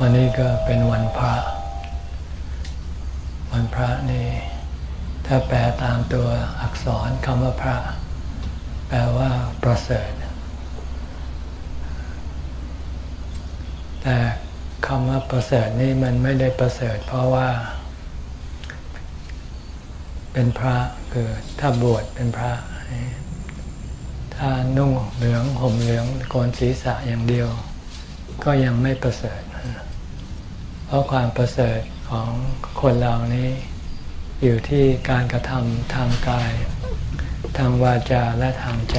วันนี้ก็เป็นวันพระ วันพระนี่ถ้าแปลตามตัวอักษรคำว่าพระ แปลว่าประเสริฐ แต่คำว่าประเสริฐนี่มันไม่ได้ประเสริฐ เพราะว่า เป็นพระคือถ้าบวชเป็นพระ ถ้านุ่งเหลืองห่มเหลืองโกนศีรษะอย่างเดียว ก็ยังไม่ประเสริฐ ราะความประเสริฐของคนเหล่านี้ อยู่ที่การกระทำทางกาย ทางวาจาและทางใจ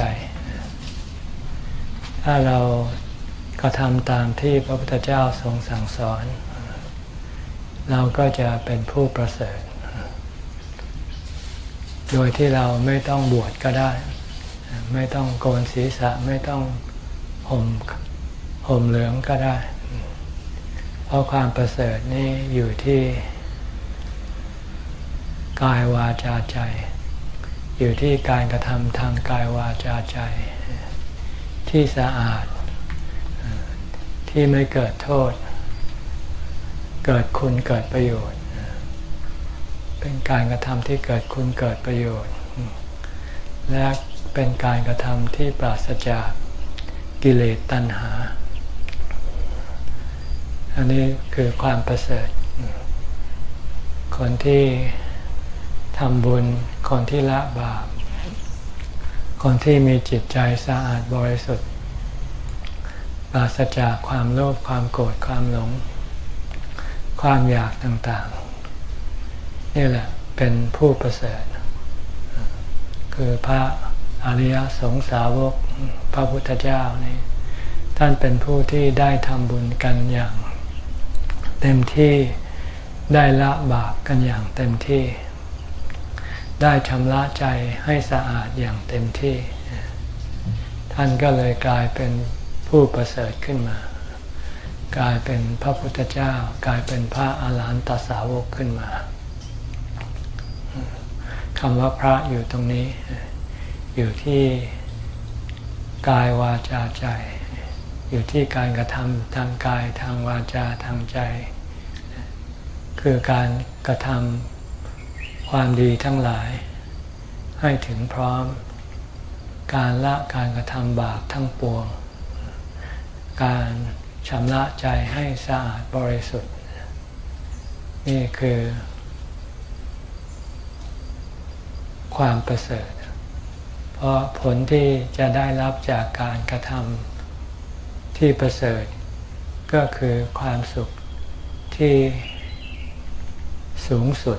ถ้าเรากระทำตามที่พระพุทธเจ้าทรงสั่งสอน เราก็จะเป็นผู้ประเสริฐ โดยที่เราไม่ต้องบวชก็ได้ ไม่ต้องโกนศีรษะไม่ต้องห่มห่มเหลืองก็ได้ เพราะความประเสริฐนี่อยู่ที่กายวาจาใจ อยู่ที่การกระทำทางกายวาจาใจ ที่สะอาด ที่ไม่เกิดโทษ เกิดคุณเกิดประโยชน์ เป็นการกระทำที่เกิดคุณเกิดประโยชน์ และเป็นการกระทำที่ปราศจากกิเลสตัณหา อันนี้คือความประเสริฐ คนที่ทำบุญ คนที่ละบาป คนที่มีจิตใจสะอาดบริสุทธิ์ปราศจากความโลภความโกรธความหลง ความอยากต่างๆ นี่แหละเป็นผู้ประเสริฐ คือพระอริยสงสาวกพระพุทธเจ้านี่ท่านเป็นผู้ที่ได้ทำบุญกันอย่าง เต็มที่ได้ละบาปกันอย่างเต็มที่ ได้ชำระใจให้สะอาดอย่างเต็มที่ ท่านก็เลยกลายเป็นผู้ประเสริฐขึ้นมา กลายเป็นพระพุทธเจ้า กลายเป็นพระอาหารหันตสาวกขึ้นมาคำว่าพระอยู่ตรงนี้ อยู่ที่กายวาจาใจ อยู่ที่การกระทำทางกายทางวาจาทางใจ คือการกระทำความดีทั้งหลาย ให้ถึงพร้อม การละการกระทำบาปทั้งปวง การชำระใจให้สะอาดบริสุทธิ์ นี่คือ ความประเสริฐ เพราะผลที่จะได้รับจากการกระทำ ที่ประเสริฐ ก็คือความสุขที่สูงสุด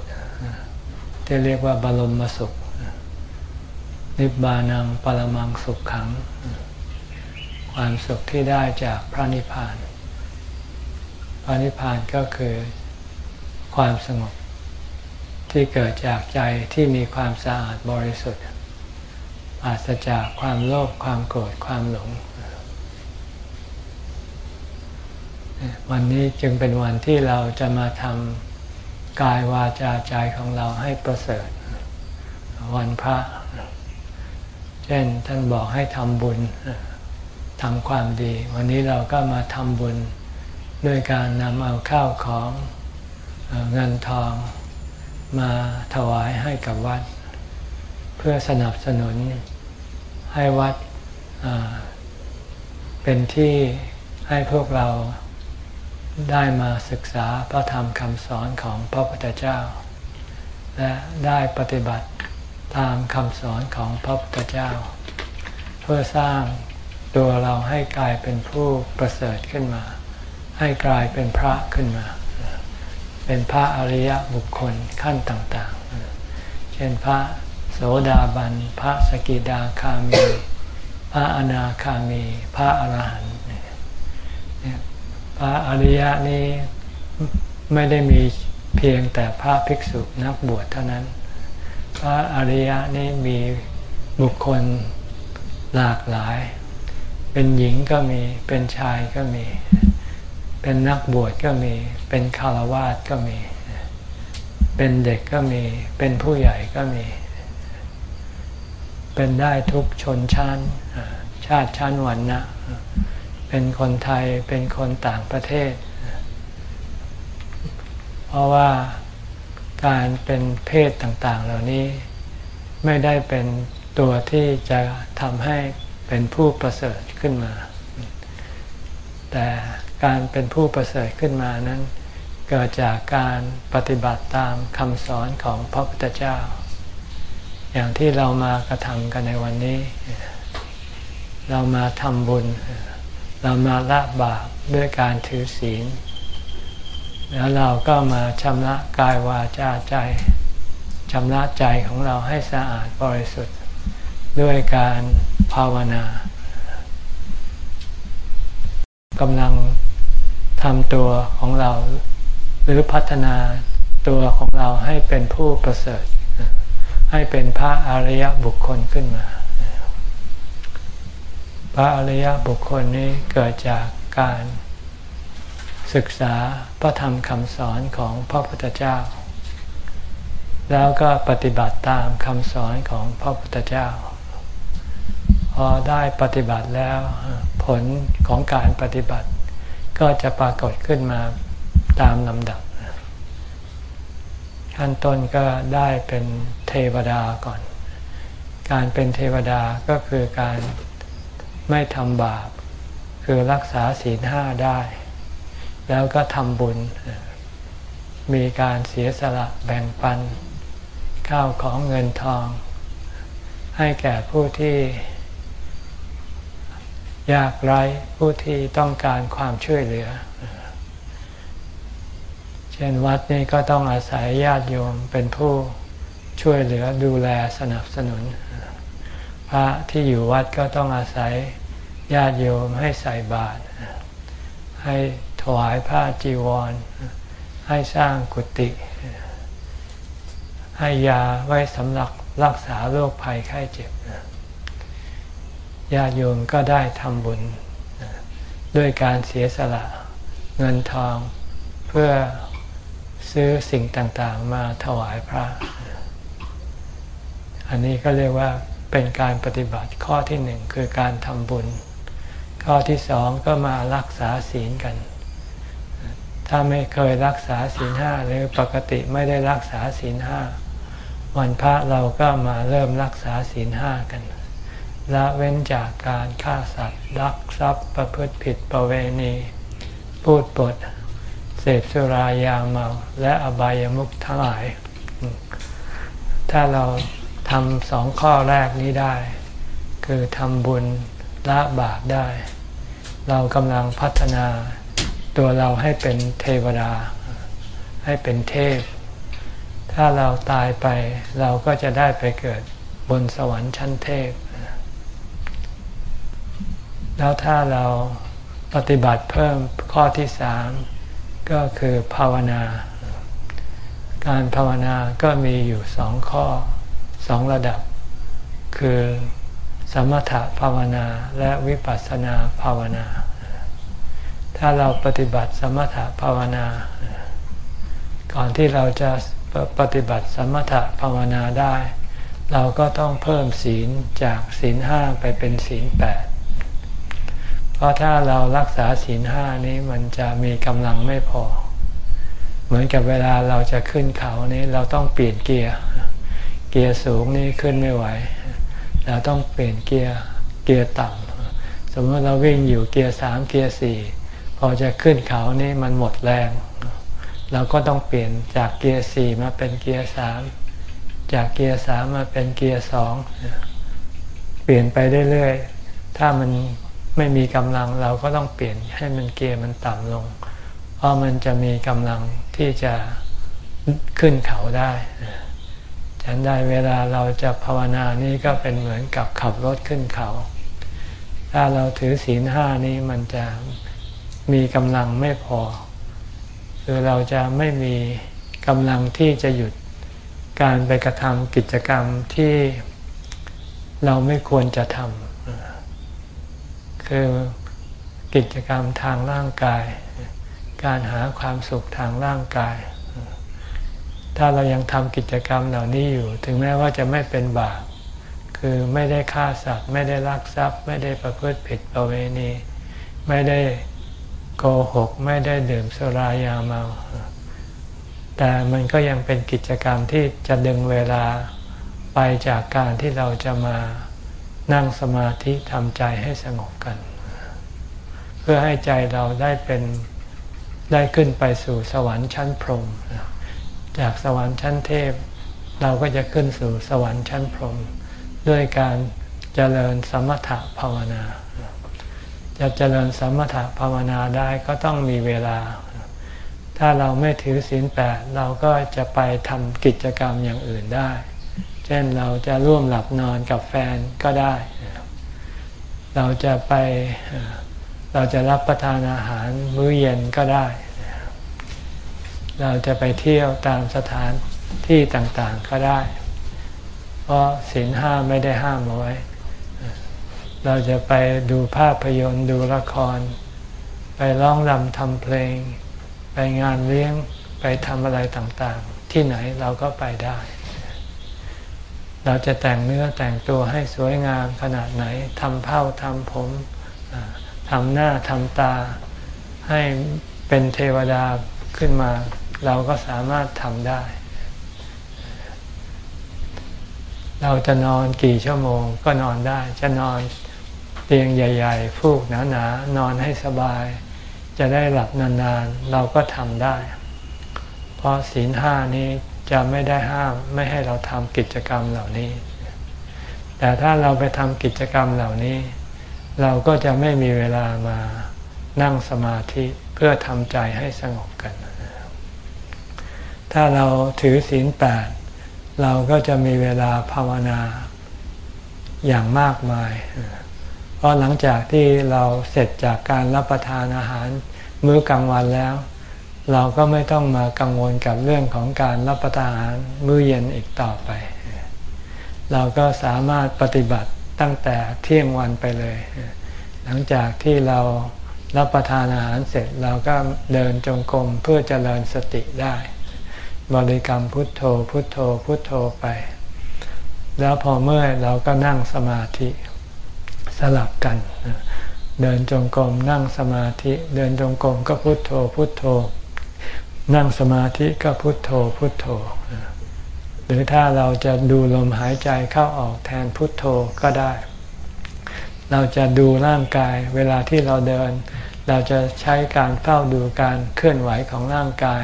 ที่เรียกว่าบรมมสุข นิบานังปรมังสุขขัง ความสุขที่ได้จากพระนิพพาน พระนิพพานก็คือความสงบที่เกิดจากใจที่มีความสะอาดบริสุทธิ์ปราศจากความโลภความโกรธความหลง วันนี้จึงเป็นวันที่เราจะมาทำกายวาจาใจของเราให้ประเสริฐ วันพระ เช่นท่านบอกให้ทำบุญทำความดี วันนี้เราก็มาทำบุญด้วยการนำเอาข้าวของเงินทองมาถวายให้กับวัด เพื่อสนับสนุนให้วัดเป็นที่ให้พวกเรา ได้มาศึกษาพระธรรมคำสอนของพระพุทธเจ้า และได้ปฏิบัติตามคำสอนของพระพุทธเจ้า เพื่อสร้างตัวเราให้กลายเป็นผู้ประเสริฐขึ้นมา ให้กลายเป็นพระขึ้นมา เป็นพระอริยบุคคลขั้นต่างๆ เช่นพระโสดาบัน พระสกิดาคามี พระอนาคามี พระอรหันต์ พระอริยะนี้ไม่ได้มีเพียงแต่พระภิกษุนักบวชเท่านั้น พระอริยะนี้มีบุคคลหลากหลาย เป็นหญิงก็มี เป็นชายก็มี เป็นนักบวชก็มี เป็นคารวาสก็มี เป็นเด็กก็มี เป็นผู้ใหญ่ก็มี เป็นได้ทุกชนชั้น ชาติชั้นวันนะ เป็นคนไทยเป็นคนต่างประเทศ เพราะว่าการเป็นเพศต่างๆ เหล่านี้ไม่ได้เป็นตัวที่จะทำให้เป็นผู้ประเสริฐขึ้นมา แต่การเป็นผู้ประเสริฐขึ้นมานั้น เกิดจากการปฏิบัติตามคำสอนของพระพุทธเจ้า อย่างที่เรามากระทำกันในวันนี้ เรามาทำบุญเเรามาละบาปด้วยการถือศีล แล้วเราก็มาชำระกายวาจาใจชำระใจของเราให้สะอาดบริสุทธิ์ ด้วยการภาวนากำลังทำตัวของเรา หรือพัฒนาตัวของเราให้เป็นผู้ประเสริฐ ให้เป็นพระอริยบุคคลขึ้นมา พระอริยบุคคลนี้เกิดจากการศึกษาพระธรรมคำสอนของพระพุทธเจ้า แล้วก็ปฏิบัติตามคำสอนของพระพุทธเจ้า พอได้ปฏิบัติแล้วผลของการปฏิบัติ ก็จะปรากฏขึ้นมาตามลำดับขั้นต้นก็ได้เป็นเทวดาก่อน การเป็นเทวดาก็คือการ ไม่ทำบาป คือรักษาศีลห้าได้ แล้วก็ทำบุญ มีการเสียสละแบ่งปัน ข้าวของเงินทอง ให้แก่ผู้ที่ยากไร้ผู้ที่ต้องการความช่วยเหลือ เช่นวัดนี้ก็ต้องอาศัยญาติโยมเป็นผู้ช่วยเหลือดูแลสนับสนุน พระที่อยู่วัดก็ต้องอาศัยญาติโยมให้ใส่บาตรให้ถวายผ้าจีวร ให้สร้างกุฏิให้ยาไว้สำหรับรักษาโรคภัยไข้เจ็บญาติโยมก็ได้ทำบุญ ด้วยการเสียสละเงินทองเพื่อซื้อสิ่งต่างๆมาถวายพระ อันนี้ก็เรียกว่า เป็นการปฏิบัติข้อที่หนึ่งคือการทำบุญ ข้อที่สองก็มารักษาศีลกัน ถ้าไม่เคยรักษาศีลห้าหรือปกติไม่ได้รักษาศีลห้าวันพระเราก็มาเริ่มรักษาศีลห้ากันละเว้นจากการฆ่าสัตว์ลักทรัพย์ประพฤติผิดประเวณี พูดปด เสพสุรายาเมา และอบายามุขทั้งหลาย ถ้าเรา ทำสองข้อแรกนี้ได้ คือทำบุญละบาปได้ เรากำลังพัฒนาตัวเราให้เป็นเทวดา ให้เป็นเทพ ถ้าเราตายไปเราก็จะได้ไปเกิดบนสวรรค์ชั้นเทพ แล้วถ้าเราปฏิบัติเพิ่มข้อที่สามก็คือภาวนา การภาวนาก็มีอยู่สองข้อ สองระดับ คือสมถภาวนาและวิปัสสนาภาวนา ถ้าเราปฏิบัติสมถภาวนา ก่อนที่เราจะปฏิบัติสมถภาวนาได้ เราก็ต้องเพิ่มศีลจากศีลห้าไปเป็นศีลแปดเพราะถ้าเรารักษาศีลห้านี้มันจะมีกำลังไม่พอ เหมือนกับเวลาเราจะขึ้นเขานี้เราต้องเปลี่ยนเกียร์เกียร์สูงนี่ขึ้นไม่ไหว เราต้องเปลี่ยนเกียร์เกียร์ต่ำสมมติเราวิ่งอยู่เกียร์สามเกียร์สี่พอจะขึ้นเขานี่มันหมดแรง เราก็ต้องเปลี่ยนจากเกียร์สี่มาเป็นเกียร์สามจากเกียร์สามมาเป็นเกียร์สองเปลี่ยนไปเรื่อยๆถ้ามันไม่มีกำลังเราก็ต้องเปลี่ยนให้มันเกียร์มันต่ำลง เพราะมันจะมีกำลังที่จะขึ้นเขาได้ ฉันได้เวลาเราจะภาวนานี่ก็เป็นเหมือนกับขับรถขึ้นเขา ถ้าเราถือศีลห้านี้มันจะมีกำลังไม่พอ คือเราจะไม่มีกำลังที่จะหยุดการไปกระทำกิจกรรมที่เราไม่ควรจะทำคือกิจกรรมทางร่างกาย การหาความสุขทางร่างกาย ถ้าเรายังทำกิจกรรมเหล่านี้อยู่ ถึงแม้ว่าจะไม่เป็นบาปคือไม่ได้ฆ่าสัตว์ ไม่ได้ลักทรัพย์ ไม่ได้ประพฤติผิดประเวณี ไม่ได้โกหก ไม่ได้ดื่มสุรายาเมา แต่มันก็ยังเป็นกิจกรรมที่จะดึงเวลาไปจากการที่เราจะมานั่งสมาธิทำใจให้สงบกัน เพื่อให้ใจเราได้เป็นได้ขึ้นไปสู่สวรรค์ชั้นพรหม จากสวรรค์ชั้นเทพ เราก็จะขึ้นสู่สวรรค์ชั้นพรหมด้วยการเจริญสมถะภาวนา จะเจริญสมถะภาวนาได้ก็ต้องมีเวลา ถ้าเราไม่ถือศีลแปดเราก็จะไปทำกิจกรรมอย่างอื่นได้ เช่นเราจะร่วมหลับนอนกับแฟนก็ได้ เราจะไปเราจะรับประทานอาหารมื้อเย็นก็ได้ เราจะไปเที่ยวตามสถานที่ต่างๆก็ได้ เพราะศีลห้าไม่ได้ห้ามเอาไว้ เราจะไปดูภาพยนตร์ดูละคร ไปร้องรำทำเพลง ไปงานเลี้ยงไปทำอะไรต่างๆ ที่ไหนเราก็ไปได้ เราจะแต่งเนื้อแต่งตัวให้สวยงามขนาดไหนทำเผ้าทำผมทำหน้าทำตาให้เป็นเทวดาขึ้นมา เราก็สามารถทำได้ เราจะนอนกี่ชั่วโมงก็นอนได้ จะนอนเตียงใหญ่ ๆ ฟูกหนาๆ นอนให้สบาย จะได้หลับนานๆ เราก็ทำได้ เพราะศีลห้านี้จะไม่ได้ห้ามไม่ให้เราทำกิจกรรมเหล่านี้ แต่ถ้าเราไปทำกิจกรรมเหล่านี้ เราก็จะไม่มีเวลามานั่งสมาธิเพื่อทำใจให้สงบกัน ถ้าเราถือศีลแปดเราก็จะมีเวลาภาวนาอย่างมากมาย เพราะหลังจากที่เราเสร็จจากการรับประทานอาหารมื้อกลางวันแล้ว เราก็ไม่ต้องมากังวลกับเรื่องของการรับประทาน มื้อเย็นอีกต่อไป เราก็สามารถปฏิบัติตั้งแต่เที่ยงวันไปเลย หลังจากที่เรารับประทานอาหารเสร็จเราก็เดินจงกรมเพื่อเจริญสติได้ บริกรรมพุทโธพุทโธพุทโธไป แล้วพอเมื่อเราก็นั่งสมาธิสลับกัน เดินจงกรมนั่งสมาธิ เดินจงกรมก็พุทโธพุทโธ นั่งสมาธิก็พุทโธพุทโธ หรือถ้าเราจะดูลมหายใจเข้าออกแทนพุทโธก็ได้ เราจะดูร่างกายเวลาที่เราเดิน เราจะใช้การเฝ้าดูการเคลื่อนไหวของร่างกาย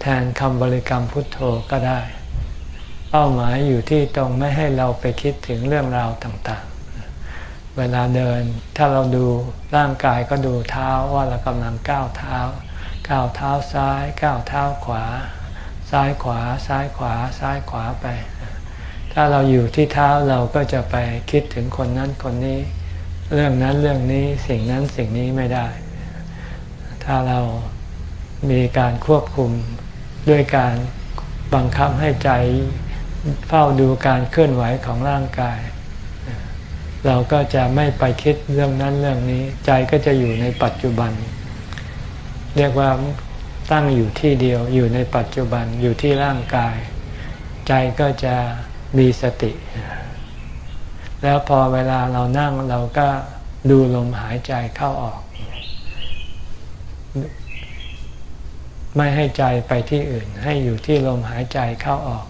แทนคำบริกรรมพุทโธก็ได้ เป้าหมายอยู่ที่ตรงไม่ให้เราไปคิดถึงเรื่องราวต่างๆ เวลาเดินถ้าเราดูร่างกายก็ดูเท้าว่าเรากำลังก้าวเท้า ก้าวเท้าซ้ายก้าวเท้าขวา ซ้ายขวาซ้ายขวาซ้ายขวาไป ถ้าเราอยู่ที่เท้าเราก็จะไปคิดถึงคนนั้นคนนี้ เรื่องนั้นเรื่องนี้สิ่งนั้นสิ่งนี้ไม่ได้ ถ้าเรามีการควบคุม ด้วยการบังคับให้ใจเฝ้าดูการเคลื่อนไหวของร่างกาย เราก็จะไม่ไปคิดเรื่องนั้นเรื่องนี้ ใจก็จะอยู่ในปัจจุบัน เรียกว่าตั้งอยู่ที่เดียวอยู่ในปัจจุบันอยู่ที่ร่างกาย ใจก็จะมีสติ แล้วพอเวลาเรานั่งเราก็ดูลมหายใจเข้าออก ไม่ให้ใจไปที่อื่น ให้อยู่ที่ลมหายใจเข้าออก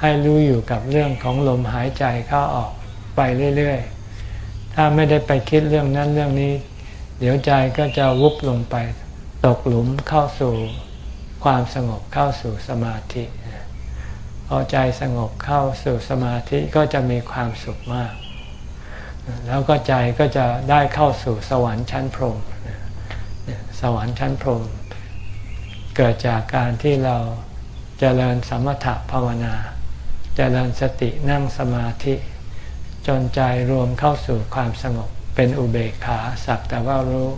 ให้รู้อยู่กับเรื่องของลมหายใจเข้าออกไปเรื่อยๆ ถ้าไม่ได้ไปคิดเรื่องนั้นเรื่องนี้ เดี๋ยวใจก็จะวุบลงไป ตกหลุมเข้าสู่ความสงบเข้าสู่สมาธิพอใจสงบเข้าสู่สมาธิก็จะมีความสุขมาก แล้วก็ใจก็จะได้เข้าสู่สวรรค์ชั้นพรหมสวรรค์ชั้นพรหม เกิดจากการที่เราจเจริญสมถะภาวนาจเจริญสตินั่งสมาธิ จนใจรวมเข้าสู่ความสงบเป็นอุเบกขาสักแต่ว่ารู้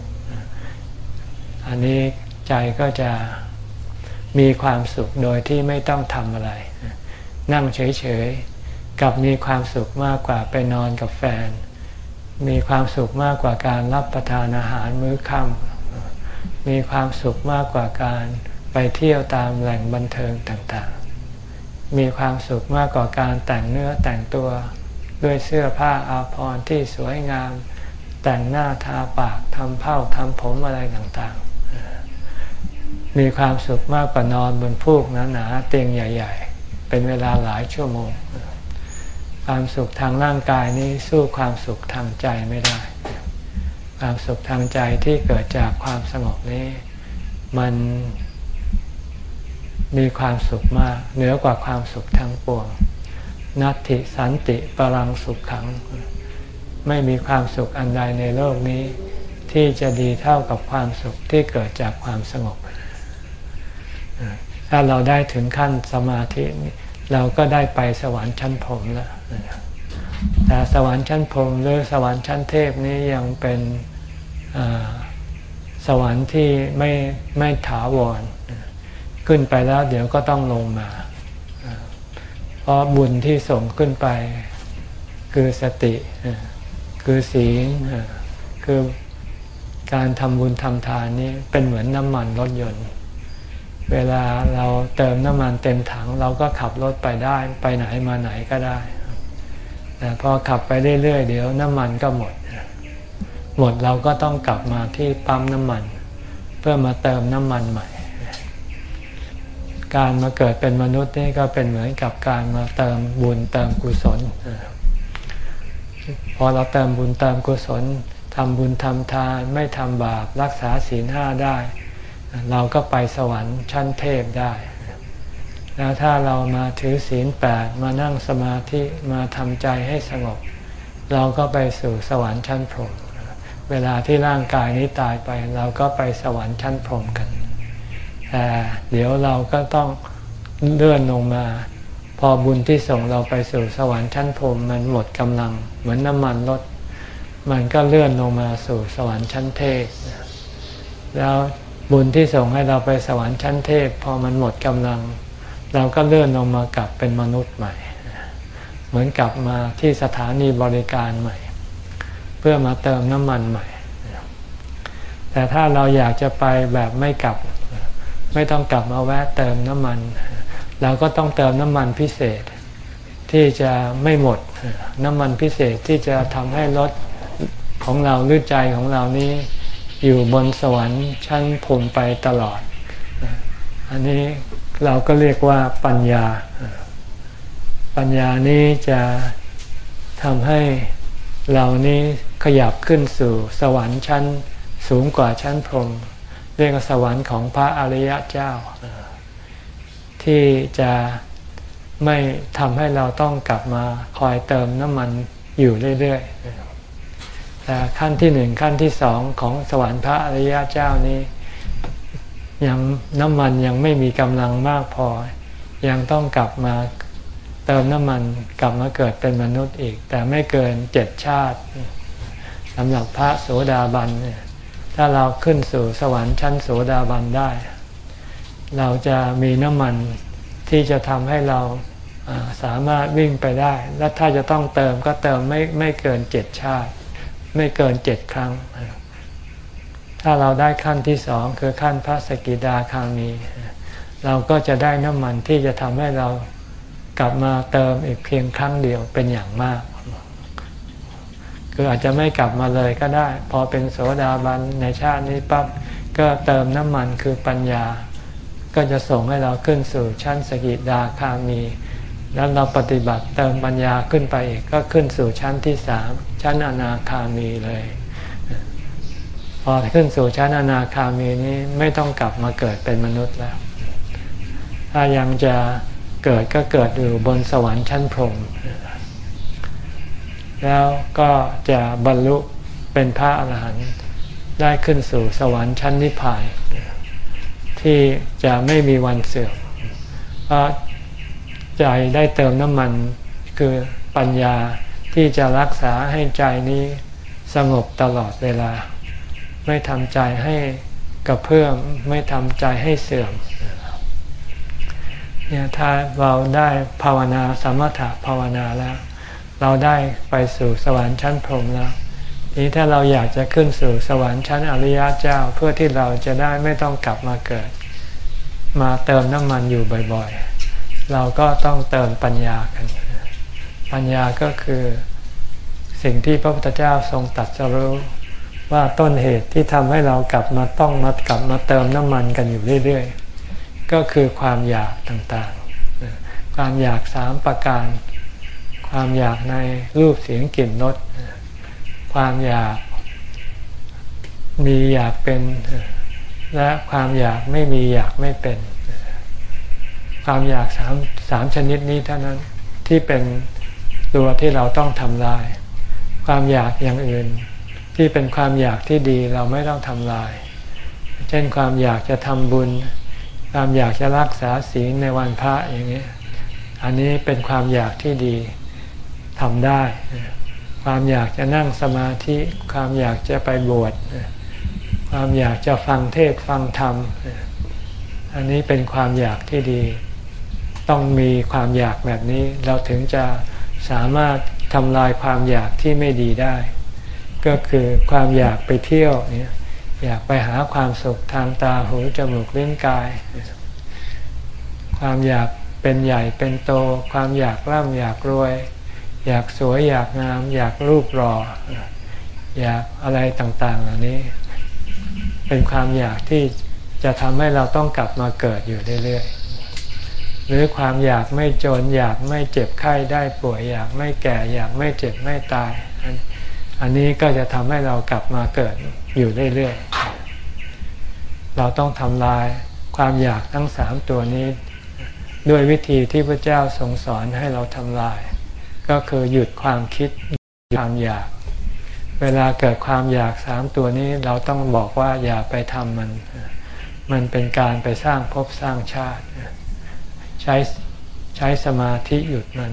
อันนี้ใจก็จะมีความสุขโดยที่ไม่ต้องทำอะไร นั่งเฉยๆกับมีความสุขมากกว่าไปนอนกับแฟน มีความสุขมากกว่าการรับประทานอาหารมื้อค่ำ มีความสุขมากกว่าการไปเที่ยวตามแหล่งบันเทิงต่างๆ มีความสุขมากกว่าการแต่งเนื้อแต่งตัวด้วยเสื้อผ้าอาภรณ์ที่สวยงาม แต่งหน้าทาปากทำเผ้าทำผมอะไรต่างๆ มีความสุขมากกว่านอนบนฟูกหนาๆเตียงใหญ่ ๆ เป็นเวลาหลายชั่วโมง ความสุขทางร่างกายนี้สู้ความสุขทางใจไม่ได้ ความสุขทางใจที่เกิดจากความสงบนี้ มันมีความสุขมาก เหนือกว่าความสุขทางปวงนัตติสันติปรังสุขขัง ไม่มีความสุขอันใดในโลกนี้ ที่จะดีเท่ากับความสุขที่เกิดจากความสงบ ถ้าเราได้ถึงขั้นสมาธิ เราก็ได้ไปสวรรค์ชั้นพรหมแล้ว แต่สวรรค์ชั้นพรหมหรือสวรรค์ชั้นเทพนี้ยังเป็นสวรรค์ที่ไม่ไม่ถาวร ขึ้นไปแล้วเดี๋ยวก็ต้องลงมา เพราะบุญที่ส่งขึ้นไป คือสติ คือศีลคือการทำบุญทำทานนี้เป็นเหมือนน้ำมันรถยนต์ เวลาเราเติมน้ำมันเต็มถัง เราก็ขับรถไปได้ ไปไหนมาไหนก็ได้ แต่พอขับไปเรื่อยๆเดี๋ยวน้ำมันก็หมด หมดเราก็ต้องกลับมาที่ปั๊มน้ำมัน เพื่อมาเติมน้ำมันใหม่ การมาเกิดเป็นมนุษย์นี่ก็เป็นเหมือนกับการมาเติมบุญเติมกุศล พอเราเติมบุญเติมกุศลทำบุญทำทานไม่ทำบาปรักษาศีลห้าได้ เราก็ไปสวรรค์ชั้นเทพได้ แล้วถ้าเรามาถือศีลแปดมานั่งสมาธิมาทำใจให้สงบ เราก็ไปสู่สวรรค์ชั้นพรหมเวลาที่ร่างกายนี้ตายไป เราก็ไปสวรรค์ชั้นพรหมกันแต่เดี๋ยวเราก็ต้องเลื่อนลงมา พอบุญที่ส่งเราไปสู่สวรรค์ชั้นพรมมันหมดกำลัง เหมือนน้ำมันลด มันก็เลื่อนลงมาสู่สวรรค์ชั้นเทพแล้วบุญที่ส่งให้เราไปสวรรค์ชั้นเทพ พอมันหมดกำลัง เราก็เลื่อนลงมากลับเป็นมนุษย์ใหม่ เหมือนกลับมาที่สถานีบริการใหม่ เพื่อมาเติมน้ำมันใหม่ แต่ถ้าเราอยากจะไปแบบไม่กลับ ไม่ต้องกลับมาแวะเติมน้ำมัน เราก็ต้องเติมน้ำมันพิเศษที่จะไม่หมดน้ำมันพิเศษที่จะทำให้รถของเราหรือใจของเรานี้อยู่บนสวรรค์ชั้นพรมไปตลอด อันนี้ เราก็เรียกว่าปัญญา ปัญญานี้จะทำให้เรานี้ขยับขึ้นสู่สวรรค์ชั้นสูงกว่าชั้นพรมเรียกสวรรค์ของพระอริยเจ้า ที่จะไม่ทำให้เราต้องกลับมาคอยเติมน้ำมันอยู่เรื่อยๆแต่ขั้นที่หนึ่งขั้นที่สองของสวรรค์พระอริยเจ้านี้ ยังน้ำมันยังไม่มีกำลังมากพอ ยังต้องกลับมาเติมน้ำมันกลับมาเกิดเป็นมนุษย์อีก แต่ไม่เกินเจ็ดชาติสำหรับพระโสดาบันเนี่ยถ้าเราขึ้นสู่สวรรค์ชั้นโสดาบันได้ เราจะมีน้ำมันที่จะทำให้เราสามารถวิ่งไปได้ และถ้าจะต้องเติมก็เติมไม่ไม่เกินเจ็ดชาติ ไม่เกินเจ็ดครั้ง ถ้าเราได้ขั้นที่สองคือขั้นพระสกิดาคามี เราก็จะได้น้ำมันที่จะทำให้เรากลับมาเติมอีกเพียงครั้งเดียวเป็นอย่างมากคืออาจจะไม่กลับมาเลยก็ได้ พอเป็นโสดาบันในชาตินี้ปั๊บก็เติมน้ำมันคือปัญญา ก็จะส่งให้เราขึ้นสู่ชั้นสกิดาคามี แล้วเราปฏิบัติเติมปัญญาขึ้นไปอีกก็ขึ้นสู่ชั้นที่สามชั้นอนาคามีเลย พอขึ้นสู่ชั้นอนาคามีนี้ไม่ต้องกลับมาเกิดเป็นมนุษย์แล้ว ถ้ายังจะเกิดก็เกิดอยู่บนสวรรค์ชั้นพรหมแล้วก็จะบรรลุเป็นพระอรหันต์ได้ขึ้นสู่สวรรค์ชั้นนิพพานที่จะไม่มีวันเสื่อมเพราะใจได้เติมน้ำมันคือปัญญาที่จะรักษาให้ใจนี้สงบตลอดเวลา ไม่ทำใจให้กระเพื่อมไม่ทำใจให้เสื่อมเนี่ยถ้าเราได้ภาวนาสมถะภาวนาแล้ว เราได้ไปสู่สวรรค์ชั้นพรหมแล้วนี้ถ้าเราอยากจะขึ้นสู่สวรรค์ชั้นอริยเจ้าเพื่อที่เราจะได้ไม่ต้องกลับมาเกิด มาเติมน้ำมันอยู่บ่อยๆ เราก็ต้องเติมปัญญากัน ปัญญาก็คือสิ่งที่พระพุทธเจ้าทรงตัดสรู้ ว่าต้นเหตุที่ทำให้เรากลับมาต้องมากลับมาเติมน้ำมันกันอยู่เรื่อยๆ ก็คือความอยากต่างๆ ความอยากสามประการ ความอยากในรูปเสียงกลิ่นรสความอยากมีอยากเป็นและความอยากไม่มีอยากไม่เป็น ความอยากสามสามชนิดนี้เท่านั้นที่เป็นตัวที่เราต้องทำลาย ความอยากอย่างอื่น ที่เป็นความอยากที่ดีเราไม่ต้องทำลาย เช่นความอยากจะทำบุญ ความอยากจะรักษาศีลในวันพระอย่างนี้ อันนี้เป็นความอยากที่ดีทำได้ ความอยากจะนั่งสมาธิ ความอยากจะไปบวช ความอยากจะฟังเทศฟังธรรม อันนี้เป็นความอยากที่ดี ต้องมีความอยากแบบนี้ เราถึงจะสามารถทำลายความอยากที่ไม่ดีได้ ก็คือความอยากไปเที่ยวเนี่ยอยากไปหาความสุขทางตาหูจมูกลิ้นกาย ความอยากเป็นใหญ่เป็นโต ความอยากร่ำอยากรวย อยากสวยอยากงาม อยากรูปรออยากอะไรต่างๆเหล่านี้ เป็นความอยากที่จะทำให้เราต้องกลับมาเกิดอยู่เรื่อยๆหรือความอยากไม่จน อยากไม่เจ็บไข้ได้ป่วยอยากไม่แก่อยากไม่เจ็บไม่ตาย อันนี้ก็จะทำให้เรากลับมาเกิดอยู่เรื่อยๆ เราต้องทำลายความอยากทั้งสามตัวนี้ ด้วยวิธีที่พระเจ้าทรงสอนให้เราทำลาย ก็คือหยุดความคิดความอยาก เวลาเกิดความอยากสามตัวนี้เราต้องบอกว่าอย่าไปทำมัน มันเป็นการไปสร้างภพสร้างชาติ ใช้ใช้สมาธิหยุดมัน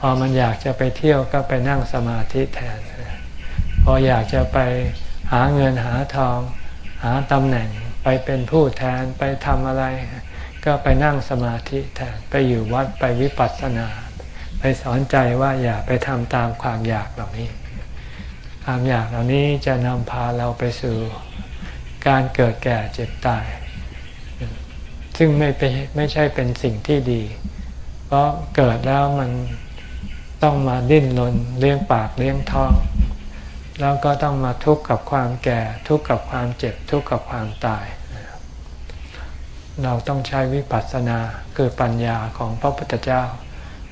พอมันอยากจะไปเที่ยวก็ไปนั่งสมาธิแทน พออยากจะไปหาเงินหาทอง หาตำแหน่งไปเป็นผู้แทนไปทำอะไร ก็ไปนั่งสมาธิแทนไปอยู่วัดไปวิปัสสนา ไปสอนใจว่าอย่าไปทำตามความอยากเหล่านี้ ความอยากเหล่านี้จะนำพาเราไปสู่การเกิดแก่เจ็บตาย ซึ่งไม่เป็นไม่ใช่เป็นสิ่งที่ดี เพราะเกิดแล้วมันต้องมาดิ้นรนเลี้ยงปากเลี้ยงท้อง แล้วก็ต้องมาทุกข์กับความแก่ ทุกข์กับความเจ็บ ทุกข์กับความตาย เราต้องใช้วิปัสสนาคือปัญญาของพระพุทธเจ้า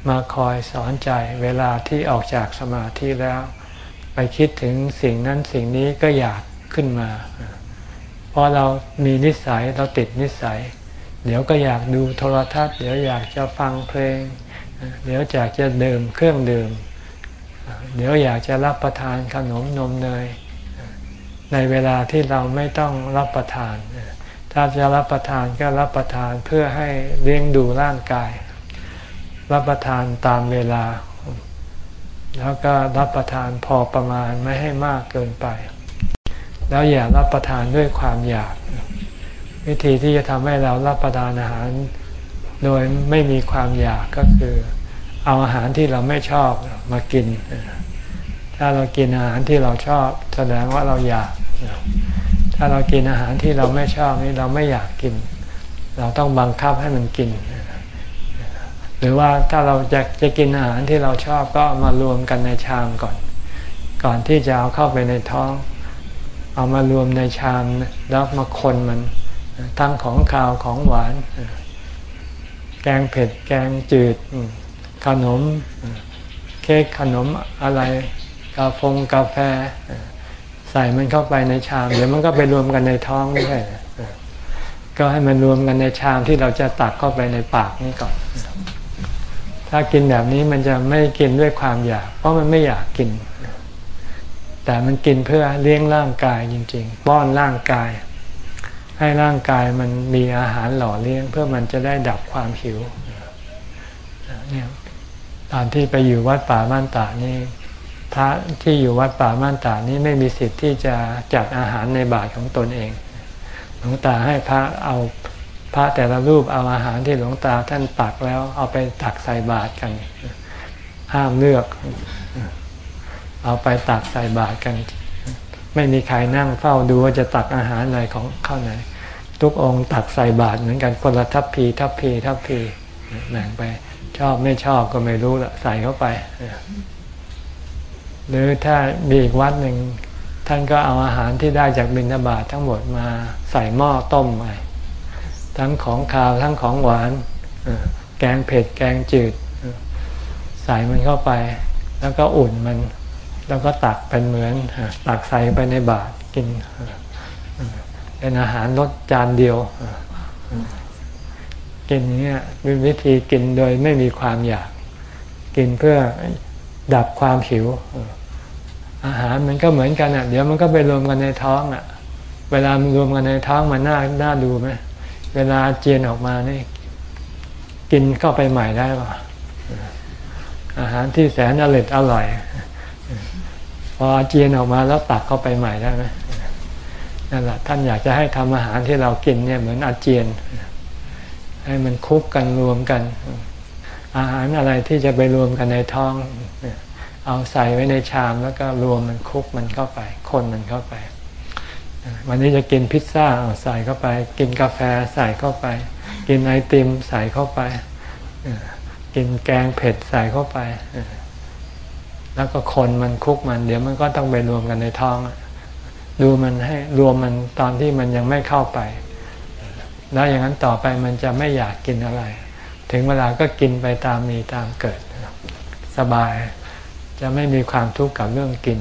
มาคอยสอนใจเวลาที่ออกจากสมาธิแล้ว ไปคิดถึงสิ่งนั้นสิ่งนี้ก็อยากขึ้นมา เพราะเรามีนิสัยเราติดนิสัย เดี๋ยวก็อยากดูโทรทัศน์ เดี๋ยวอยากจะฟังเพลง เดี๋ยวอยากจะดื่มเครื่องดื่ม เดี๋ยวอยากจะรับประทานขนมนมเนย ในเวลาที่เราไม่ต้องรับประทาน ถ้าจะรับประทานก็รับประทานเพื่อให้เลี้ยงดูร่างกาย รับประทานตามเวลา แล้วก็รับประทานพอประมาณไม่ให้มากเกินไป แล้วอย่ารับประทานด้วยความอยาก วิธีที่จะทำให้เรารับประทานอาหาร โดยไม่มีความอยากก็คือ เอาอาหารที่เราไม่ชอบ มากิน ถ้าเรากินอาหารที่เราชอบแสดงว่าเราอยาก ถ้าเรากินอาหารที่เราไม่ชอบนี่เราไม่อยากกิน เราต้องบังคับให้มันกิน หรือว่าถ้าเราจะจะกินอาหารที่เราชอบก็มารวมกันในชามก่อน ก่อนที่จะเอาเข้าไปในท้อง เอามารวมในชามแล้วมาคนมันทั้งของคาวของหวาน แกงเผ็ด แกงจืด ขนม ค้กขนมอะไรกาฟงกาแฟ ใส่มันเข้าไปในชาม เดี๋ยวมันก็ไปรวมกันในท้องไม่ใช่ก็ให้มันรวมกันในชามที่เราจะตักเข้าไปในปากนี่ก่อน ถ้ากินแบบนี้มันจะไม่กินด้วยความอยาก เพราะมันไม่อยากกิน แต่มันกินเพื่อเลี้ยงร่างกายจริง ๆ ป้อนร่างกาย ให้ร่างกายมันมีอาหารหล่อเลี้ยง เพื่อมันจะได้ดับความหิวเนี่ย ตอนที่ไปอยู่วัดป่าม่านตานี่พระที่อยู่วัดป่าม่านตานี่ไม่มีสิทธิ์ที่จะจัดอาหารในบาตรของตนเอง หลวงตาให้พระเอาพระแต่ละรูปเอาอาหารที่หลวงตาท่านตักแล้วเอาไปตักใส่บาตรกัน ห้ามเลือก เอาไปตักใส่บาตรกัน ไม่มีใครนั่งเฝ้าดูว่าจะตักอาหารอะไรของเข้าไหน ทุกองค์ตักใส่บาตรเหมือนกันคนละทัพพีทัพพีทัพพีแบ่งไป ชอบไม่ชอบก็ไม่รู้ละใส่เข้าไป หรือถ้ามีอีกวัดหนึ่งท่านก็เอาอาหารที่ได้จากบิณฑบาตททั้งหมดมาใส่หม้อต้มไปทั้งของคาวทั้งของหวานแกงเผ็ดแกงจืด ใส่มันเข้าไป แล้วก็อุ่นมัน แล้วก็ตักเป็นเหมือนตักใส่ไปในบาตรกินเป็นอาหารรสจานเดียว กินเนี้เป็นวิธีกินโดยไม่มีความอยาก กินเพื่อดับความหิว อาหารมันก็เหมือนกันอะ เดี๋ยวมันก็ไปรวมกันในท้องอะ เวลามันรวมกันในท้องมันน่าน่าดูไหมเวลาเจียนออกมานี่กินเข้าไปใหม่ได้ป่ะอาหารที่แสนอร่อยอร่อย พอเจียนออกมาแล้วตักเข้าไปใหม่ได้ไหมนั่นแหละท่านอยากจะให้ทำอาหารที่เรากินเนี่ยเหมือนอาเจียน ให้มันคุกกันรวมกัน อาหารอะไรที่จะไปรวมกันในท้อง เอาใส่ไว้ในชามแล้วก็รวมมันคุกมันเข้าไป คนมันเข้าไป วันนี้จะกินพิซซ่าเอาใส่เข้าไป กินกาแฟใส่เข้าไป กินไอติมใส่เข้าไป กินแกงเผ็ดใส่เข้าไป แล้วก็คนมันคุกมัน เดี๋ยวมันก็ต้องไปรวมกันในท้อง ดูมันให้รวมมันตอนที่มันยังไม่เข้าไป แล้วอย่างนั้นต่อไปมันจะไม่อยากกินอะไร ถึงเวลาก็กินไปตามมีตามเกิด สบายจะไม่มีความทุกข์กับเรื่องกิน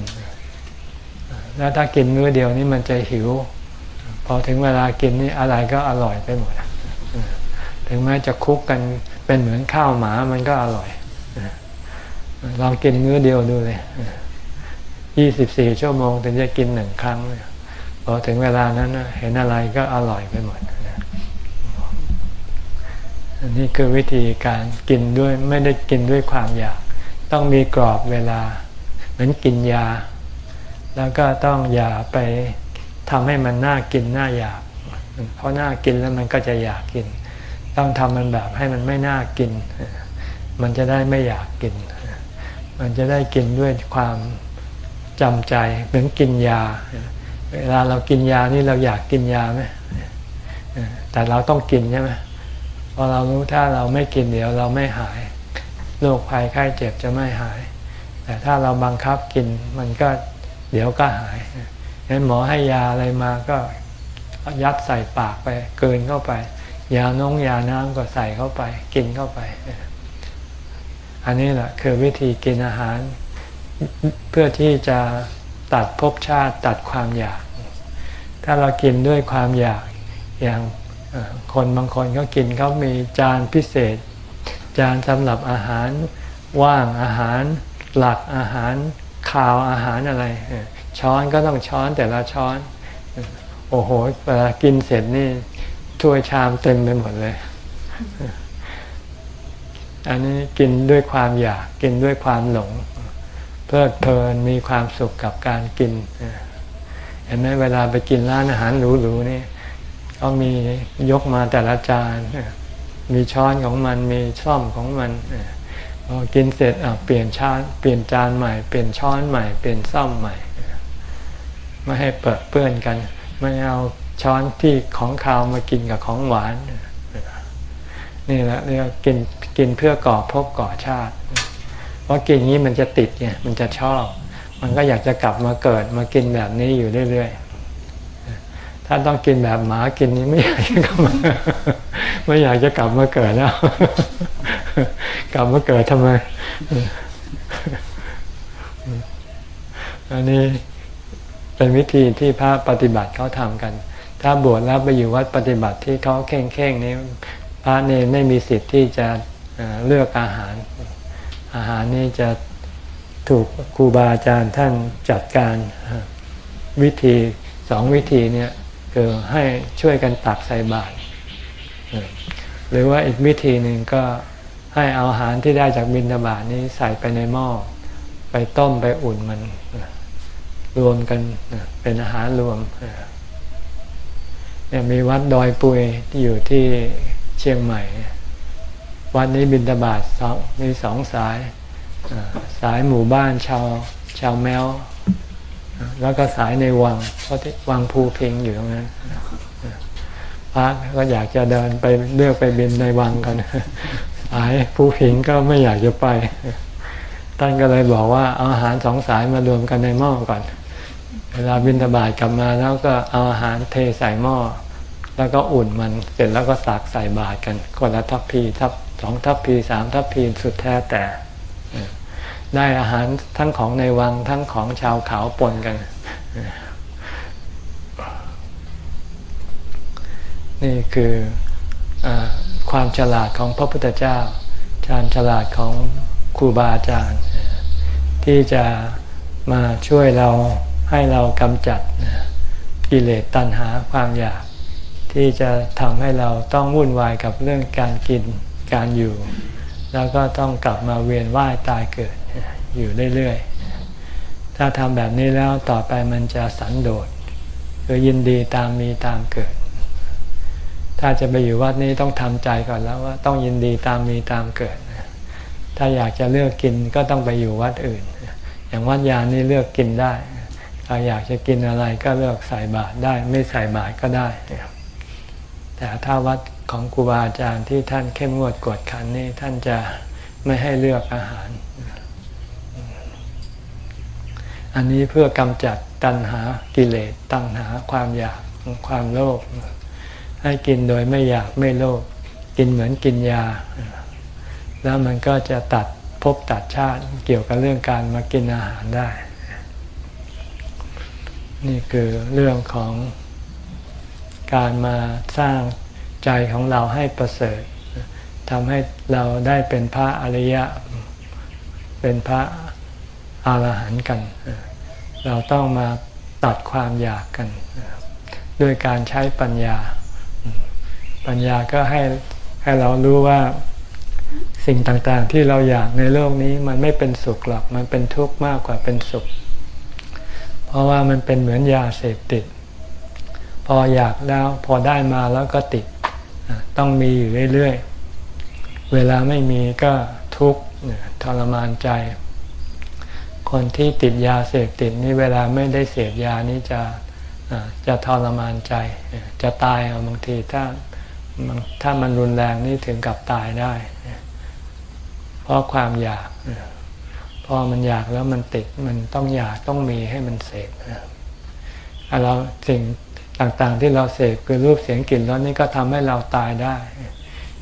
แล้วถ้ากินมื้อเดียวนี่มันจะหิว พอถึงเวลากินนี่อะไรก็อร่อยไปหมด ถึงแม้จะคุกกันเป็นเหมือนข้าวหมามันก็อร่อย ลองกินมื้อเดียวดูเลย ยี่สิบสี่ชั่วโมงถึงจะกินหนึ่งครั้ง พอถึงเวลานั้นเห็นอะไรก็อร่อยไปหมด นนี้คือวิธีการกินด้วยไม่ได้กินด้วยความอยาก ต้องมีกรอบเวลา เหมือนกินยา แล้วก็ต้องอย่าไปทำให้มันน่ากินน่าอยาก เพราะน่ากินแล้วมันก็จะอยากกิน ต้องทำมันแบบให้มันไม่น่ากิน มันจะได้ไม่อยากกิน มันจะได้กินด้วยความจำใจเหมือนกินยา เวลาเรากินยานี่เราอยากกินยาไหมแต่เราต้องกินใช่ไหม พอเรารู้ถ้าเราไม่กินเดี๋ยวเราไม่หายโรคภัยไข้เจ็บจะไม่หาย แต่ถ้าเราบังคับกินมันก็เดี๋ยวก็หายงั้นหมอให้ยาอะไรมาก็ยัดใส่ปากไปเกินเข้าไป ยาน้องยาน้ำก็ใส่เข้าไป กินเข้าไป อันนี้แหละคือวิธีกินอาหาร เพื่อที่จะตัดภพชาติตัดความอยาก ถ้าเรากินด้วยความอยากอย่าง คนบางคนเขากินเขามีจานพิเศษ จานสำหรับอาหารว่างอาหารหลักอาหารข่าวอาหารอะไร ช้อนก็ต้องช้อนแต่ละช้อน โอ้โหเวลากินเสร็จนี่ถ้วยชามเต็มไปหมดเลย อันนี้กินด้วยความอยากกินด้วยความหลง เพลิดเพลินมีความสุขกับการกิน เห็นไหมเวลาไปกินร้านอาหารหรูๆนี่ เขามียกมาแต่ละจาน มีช้อนของมัน มีช่อมของมันพอกินเสร็จเปลี่ยนชานเปลี่ยนจานใหม่ เปลี่ยนช้อนใหม่ เปลี่ยนซ่อมใหม่ ไม่ให้เปิดเปื้อนกัน ไม่เอาช้อนที่ของคาวมากินกับของหวาน นี่แหละเรียกกินกินเพื่อก่อภพก่อชาติ เพราะกินนี้มันจะติดเนี่ย มันจะชอบ มันก็อยากจะกลับมาเกิดมากินแบบนี้อยู่เรื่อยๆ ถ้าต้องกินแบบหมากินนี้ไม่อยากจะกลับมาไม่อยากจะกลับมาเกิดแล้ว กลับมาเกิดทำไม อันนี้เป็นวิธีที่พระปฏิบัติเขาทำกัน ถ้าบวชแล้วไปอยู่วัดปฏิบัติที่เขาเข่งเข่งนี้ พระเนรไม่มีสิทธิ์ที่จะเลือกอาหาร อาหารนี้จะถูกครูบาอาจารย์ท่านจัดการวิธีสองวิธีเนี่ย คือให้ช่วยกันตักใส่บาตรหรือว่าอีกวิธีหนึ่งก็ให้เอาอาหารที่ได้จากบิณฑบาตนี้ใส่ไปในหม้อไปต้มไปอุ่นมันรวมกันเป็นอาหารรวมเนี่ยมีวัดดอยปุยที่อยู่ที่เชียงใหม่ วัดนี้บิณฑบาตสองมีสองสาย สายหมู่บ้านชาวชาวแมว แล้วก็สายในวังเพราะที่วังภูเพิงอยู่ตรงนั้นพระก็อยากจะเดินไปเลือกไปบินในวังกันสายภูเพิงก็ไม่อยากจะไปท่านก็เลยบอกว่าเอาอาหารสองสายมารวมกันในหม้อก่อน เวลาบินทบาทกลับมาแล้วก็เอาอาหารเทใส่หม้อ แล้วก็อุ่นมันเสร็จแล้วก็ตักใส่บาตรกันคนละทัพพีทัพสองทัพพีสามทัพพีสุดแท้แต่ ได้อาหารทั้งของในวังทั้งของชาวเขาปนกัน นี่คืออความฉลาดของพระพุทธเจ้าชาญฉลาดของครูบาอาจารย์ ที่จะมาช่วยเราให้เรากำจัดกิเลสตัณหาความอยาก ที่จะทำให้เราต้องวุ่นวายกับเรื่องการกินการอยู่ แล้วก็ต้องกลับมาเวียนว่ายตายเกิด อยู่เรื่อยๆ ถ้าทำแบบนี้แล้วต่อไปมันจะสันโดษคือยินดีตามมีตามเกิด ถ้าจะไปอยู่วัดนี้ต้องทำใจก่อนแล้วว่าต้องยินดีตามมีตามเกิด ถ้าอยากจะเลือกกินก็ต้องไปอยู่วัดอื่น อย่างวัดยานี่เลือกกินได้ถ้าอยากจะกินอะไรก็เลือกใส่บาตรได้ ไม่ใส่บาตรก็ได้แต่ถ้าวัดของครูบาอาจารย์ที่ท่านเข้มงวดกวดขันนี่ท่านจะไม่ให้เลือกอาหาร อันนี้เพื่อกำจัดตัณหากิเลสตัณหาความอยากความโลภให้กินโดยไม่อยากไม่โลภกินเหมือนกินยา แล้วมันก็จะตัดภพตัดชาติเกี่ยวกับเรื่องการมากินอาหารได้ นี่คือเรื่องของการมาสร้างใจของเราให้ประเสริฐทำให้เราได้เป็นพระอริยะ เป็นพระอรหันต์กัน เราต้องมาตัดความอยากกัน ด้วยการใช้ปัญญา ปัญญาก็ให้ให้เรารู้ว่าสิ่งต่างๆที่เราอยากในโลกนี้มันไม่เป็นสุขหรอกมันเป็นทุกข์มากกว่าเป็นสุข เพราะว่ามันเป็นเหมือนยาเสพติด พออยากแล้วพอได้มาแล้วก็ติด ต้องมีอยู่เรื่อยๆ เวลาไม่มีก็ทุกข์ทรมานใจ คนที่ติดยาเสพติดนี่เวลาไม่ได้เสพยานี่จะจะทรมานใจ จะตายเอาบางทีถ้าถ้ามันรุนแรงนี่ถึงกับตายได้ เพราะความอยากพอมันอยากแล้วมันติดมันต้องอยากต้องมีให้มันเสพเราสิ่งต่างๆที่เราเสพคือรูปเสียงกลิ่นรสนี่ก็ทำให้เราตายได้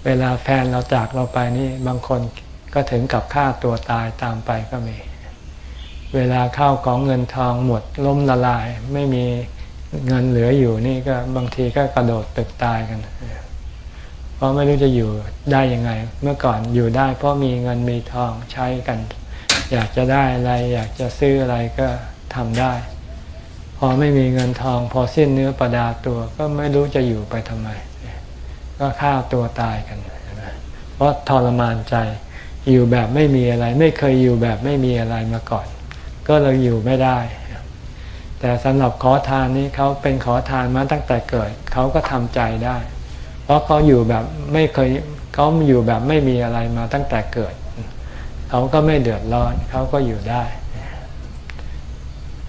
เวลาแฟนเราจากเราไปนี่บางคนก็ถึงกับฆ่าตัวตายตามไปก็มี เวลาเข้าของเงินทองหมดล้มละลาย ไม่มีเงินเหลืออยู่นี่ก็บางทีก็กระโดดตึกตายกันเพราะไม่รู้จะอยู่ได้ยังไง เมื่อก่อนอยู่ได้ เพราะมีเงินมีทองใช้กัน อยากจะได้อะไร อยากจะซื้ออะไรก็ทำได้ พอไม่มีเงินทอง พอสิ้นเนื้อประดาตัวก็ไม่รู้จะอยู่ไปทำไม ก็ฆ่าตัวตายกันเพราะทรมานใจอยู่แบบไม่มีอะไร ไม่เคยอยู่แบบไม่มีอะไรมาก่อน ก็เลยอยู่ไม่ได้ แต่สำหรับขอทานนี้เขาเป็นขอทานมาตั้งแต่เกิดเขาก็ทำใจได้ เพราะเขาอยู่แบบไม่เคยเขาอยู่แบบไม่มีอะไรมาตั้งแต่เกิด เขาก็ไม่เดือดร้อนเขาก็อยู่ได้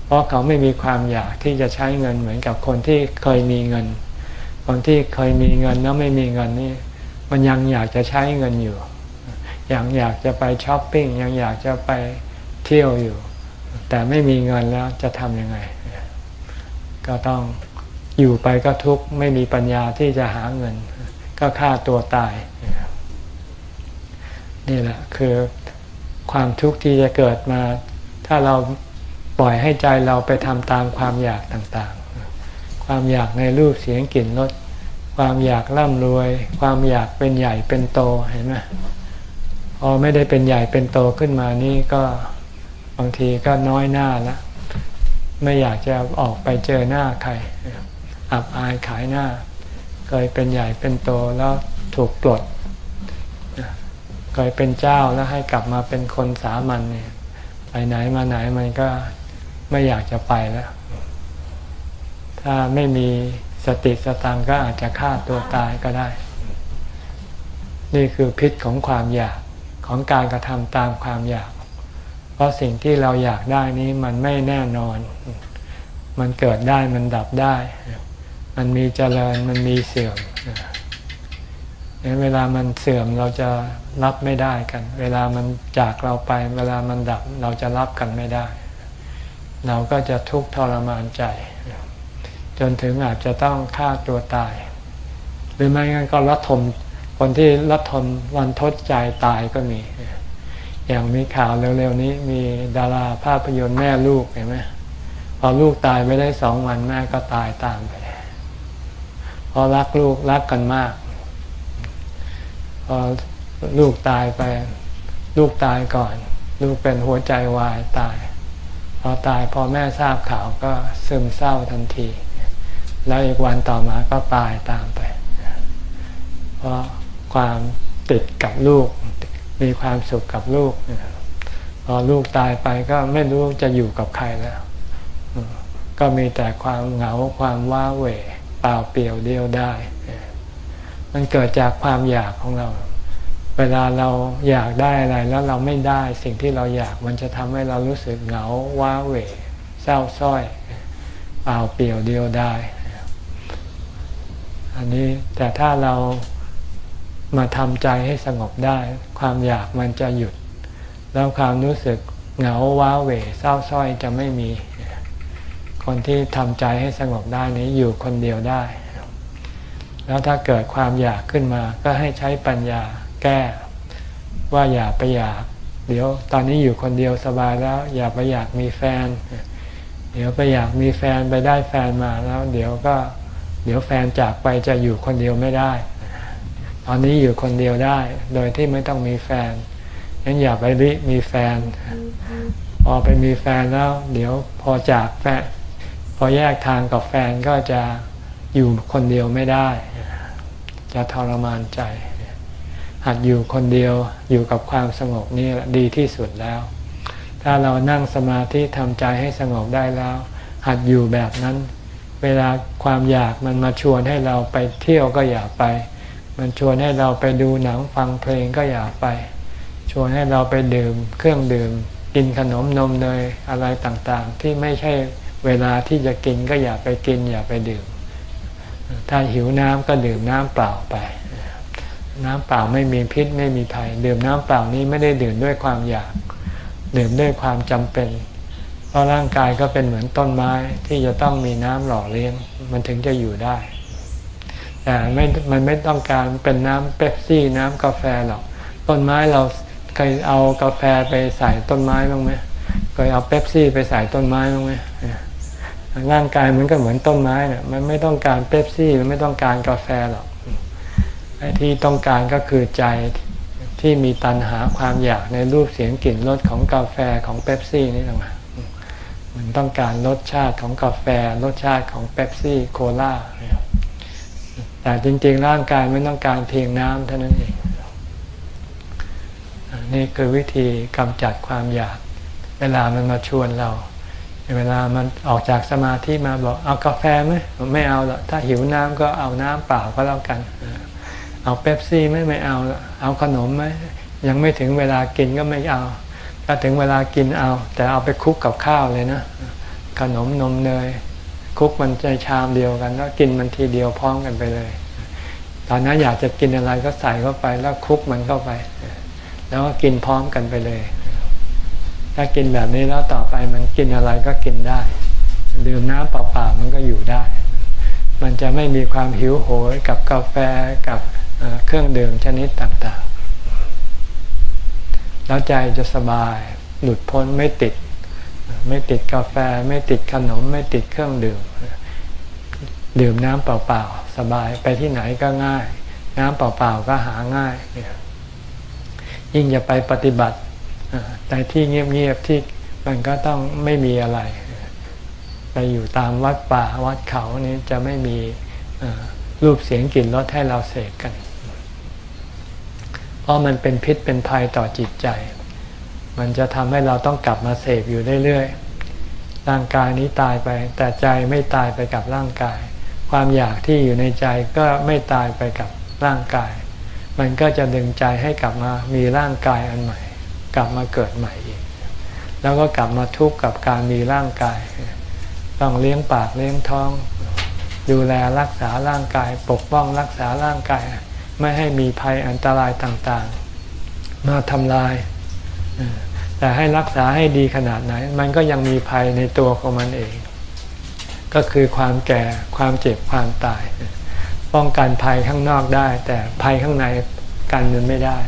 เพราะเขาไม่มีความอยากที่จะใช้เงินเหมือนกับคนที่เคยมีเงิน คนที่เคยมีเงินแล้วไม่มีเงินนี่มันยังอยากจะใช้เงินอยู่ ยังอยากจะไปช้อปปิ้งยังอยากจะไปเที่ยวอยู่ แต่ไม่มีเงินแล้วจะทำยังไง ก็ต้องอยู่ไปก็ทุกข์ไม่มีปัญญาที่จะหาเงิน ก็ฆ่าตัวตาย นี่แหละคือความทุกข์ที่จะเกิดมา ถ้าเราปล่อยให้ใจเราไปทำตามความอยากต่างๆ ความอยากในรูปเสียงกลิ่นรสความอยากร่ำรวย ความอยากเป็นใหญ่เป็นโตเห็นไหมพอไม่ได้เป็นใหญ่เป็นโตขึ้นมานี่ก็ บางทีก็น้อยหน้าล้วไม่อยากจะออกไปเจอหน้าใคร อับอายขายหน้า เคยเป็นใหญ่เป็นโตแล้วถูกปลด เคยเป็นเจ้าแล้วให้กลับมาเป็นคนสามัญเนี่ยไปไหนมาไหนมันก็ไม่อยากจะไปแล้ว ถ้าไม่มีสติสตังก็อาจจะฆ่าตัวตายก็ได้ นี่คือพิษของความอยากของการกระทำตามความอยาก เพราะสิ่งที่เราอยากได้นี้มันไม่แน่นอน มันเกิดได้มันดับได้ มันมีเจริญมันมีเสื่อมเวลามันเสื่อมเราจะรับไม่ได้กัน เวลามันจากเราไป เวลามันดับเราจะรับกันไม่ได้ เราก็จะทุกข์ทรมานใจ จนถึงอาจจะต้องฆ่าตัวตาย หรือไม่งั้นก็รัดทมคนที่รัดทมวันทดใจตายก็มี อย่างมีข่าวเร็วๆนี้มีดาราภาพยนตร์แม่ลูกเห็นไหมพอลูกตายไปได้สองวันแม่ก็ตายตามไปเพอรักลูกรักกันมาก พอลูกตายไป ลูกตายก่อน ลูกเป็นหัวใจวายตาย พอตายพอแม่ทราบข่าวก็ซึมเศร้าทันที แล้วอีกวันต่อมาก็ตายตามไป เพราะความติดกับลูก มีความสุขกับลูกพอลูกตายไปก็ไม่รู้จะอยู่กับใครแล้ว ก็มีแต่ความเหงาความว้าเหวเปล่าเปลี่ยวเดียวได้ มันเกิดจากความอยากของเรา เวลาเราอยากได้อะไรแล้วเราไม่ได้สิ่งที่เราอยากมันจะทำให้เรารู้สึกเหงาว้าเหวเศร้าส้อยเปล่าเปลี่ยวเดียวได้ อันนี้แต่ถ้าเรา มาทำใจให้สงบได้ ความอยากมันจะหยุด แล้วความรู้สึกเหงาว้าเหวเศร้าส้อยจะไม่มี คนที่ทำใจให้สงบได้นี้อยู่คนเดียวได้ แล้วถ้าเกิดความอยากขึ้นมาก็ให้ใช้ปัญญาแก้ ว่าอย่าไปอยาก เดี๋ยวตอนนี้อยู่คนเดียวสบายแล้ว อย่าไปอยากมีแฟน เดี๋ยวไปอยากมีแฟนไปได้แฟนมาแล้ว เดี๋ยวก็ เดี๋ยวแฟนจากไปจะอยู่คนเดียวไม่ได้ ตอนนี้อยู่คนเดียวได้ โดยที่ไม่ต้องมีแฟนงั้นอย่าไปริมีแฟน พอไปมีแฟนแล้ว เดี๋ยวพอจากแฟนพอแยกทางกับแฟนก็จะอยู่คนเดียวไม่ได้ จะทรมานใจ หัดอยู่คนเดียวอยู่กับความสงบนี่ดีที่สุดแล้ว ถ้าเรานั่งสมาธิทำใจให้สงบได้แล้ว หัดอยู่แบบนั้น เวลาความอยากมันมาชวนให้เราไปเที่ยวก็อย่าไป มันชวนให้เราไปดูหนังฟังเพลงก็อย่าไป ชวนให้เราไปดื่มเครื่องดื่ม กินขนมนมเนยอะไรต่างๆ ที่ไม่ใช่เวลาที่จะกินก็อย่าไปกิน อย่าไปดื่ม ถ้าหิวน้ำก็ดื่มน้ำเปล่าไป น้ำเปล่าไม่มีพิษไม่มีภัยดื่มน้ำเปล่านี้ไม่ได้ดื่มด้วยความอยาก ดื่มด้วยความจำเป็น เพราะร่างกายก็เป็นเหมือนต้นไม้ที่จะต้องมีน้ำหล่อเลี้ยง มันถึงจะอยู่ได้ แต่ไม่มันไม่ต้องการเป็นน้ำเป๊ปซี่น้ำกาแฟหรอก ต้นไม้เราเคยเอากาแฟไปใส่ต้นไม้บ้างไหมเคยเอาเป๊ปซี่ไปใส่ต้นไม้บ้างไหมร่างกายมันก็เหมือนต้นไม้เนี่ยมันไม่ต้องการเป๊ปซี่มันไม่ต้องการกาแฟหรอกไอ้ที่ต้องการก็คือใจที่มีตัณหาความอยากในรูปเสียงกลิ่นรสของกาแฟของเป๊ปซี่นี่ต่างหากมันต้องการรสชาติของกาแฟรสชาติของเป๊ปซี่โคลา แต่จริง ๆ ร่างกายไม่ต้องการเพียงน้ำเท่านั้นเองนี่คือวิธีกำจัดความอยาก เวลามันมาชวนเรา เวลามันออกจากสมาธิมาบอกเอากาแฟไหมไม่เอาละถ้าหิวน้ำก็เอาน้ำเปล่าก็แล้วกัน เอาเป๊ปซี่ไหมไม่เอาละเอาขนมไหมยังไม่ถึงเวลากินก็ไม่เอาถ้าถึงเวลากินเอา แต่เอาไปคุกกับข้าวเลยนะ ขนมนมเนย คุกมันใจชามเดียวกันแล้วกินมันทีเดียวพร้อมกันไปเลย ตอนนั้นอยากจะกินอะไรก็ใส่เข้าไปแล้วคุกมันเข้าไป แล้วก็กินพร้อมกันไปเลย ถ้ากินแบบนี้แล้วต่อไปมันกินอะไรก็กินได้ ดื่มน้ำเปล่าๆมันก็อยู่ได้ มันจะไม่มีความหิวโหยกับกาแฟกับเครื่องดื่มชนิดต่างๆ แล้วใจจะสบายหลุดพ้นไม่ติด ไม่ติดกาแฟ ไม่ติดขนม ไม่ติดเครื่องดื่ม ดื่มน้ำเปล่าๆ สบายไปที่ไหนก็ง่าย น้ำเปล่าๆก็หาง่าย ยิ่งจะไปปฏิบัติแต่ที่เงียบๆที่มันก็ต้องไม่มีอะไร ไปอยู่ตามวัดป่าวัดเขานี้จะไม่มีรูปเสียงกลิ่นรสให้เราเสกกัน เพราะมันเป็นพิษเป็นภัยต่อจิตใจ มันจะทำให้เราต้องกลับมาเสพอยู่เรื่อยๆ ร่างกายนี้ตายไป แต่ใจไม่ตายไปกับร่างกาย ความอยากที่อยู่ในใจก็ไม่ตายไปกับร่างกาย มันก็จะดึงใจให้กลับมามีร่างกายอันใหม่ กลับมาเกิดใหม่อีก แล้วก็กลับมาทุกข์กับการมีร่างกาย ต้องเลี้ยงปากเลี้ยงท้อง ดูแลรักษาร่างกาย ปกป้องรักษาร่างกาย ไม่ให้มีภัยอันตรายต่างๆ มาทำลาย แต่ให้รักษาให้ดีขนาดไหน มันก็ยังมีภัยในตัวของมันเอง ก็คือความแก่ความเจ็บความตาย ป้องกันภัยข้างนอกได้ แต่ภัยข้างในกันมันไม่ได้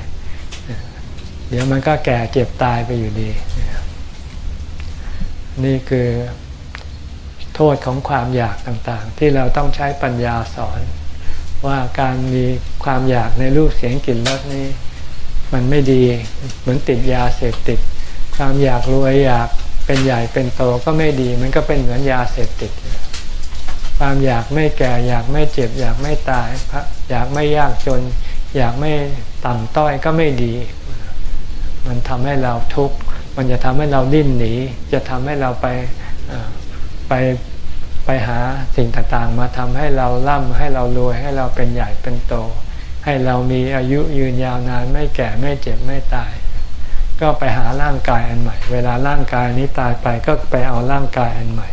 เดี๋ยวมันก็แก่เจ็บตายไปอยู่ดี นี่คือโทษของความอยากต่างๆ ที่เราต้องใช้ปัญญาสอนว่าการมีความอยากในรูปเสียงกลิ่นรสนี้ มันไม่ดีเหมือนติดยาเสพติด ความอยากรวยอยากเป็นใหญ่เป็นโตก็ไม่ดี มันก็เป็นเหมือนยาเสพติด ความอยากไม่แก่ อยากไม่เจ็บ อยากไม่ตาย อยากไม่ยากจน อยากไม่ต่ำต้อยก็ไม่ดี มันทำให้เราทุกข์มันจะทำให้เราดิ้นหนี จะทำให้เราไปไปไปหาสิ่งต่างๆ มาทำให้เราล่ำให้เรารวยให้เราเป็นใหญ่เป็นโต ให้เรามีอายุยืนยาวนานไม่แก่ไม่เจ็บไม่ตาย ก็ไปหาร่างกายอันใหม่ เวลาร่างกายนี้ตายไปก็ไปเอาร่างกายอันใหม่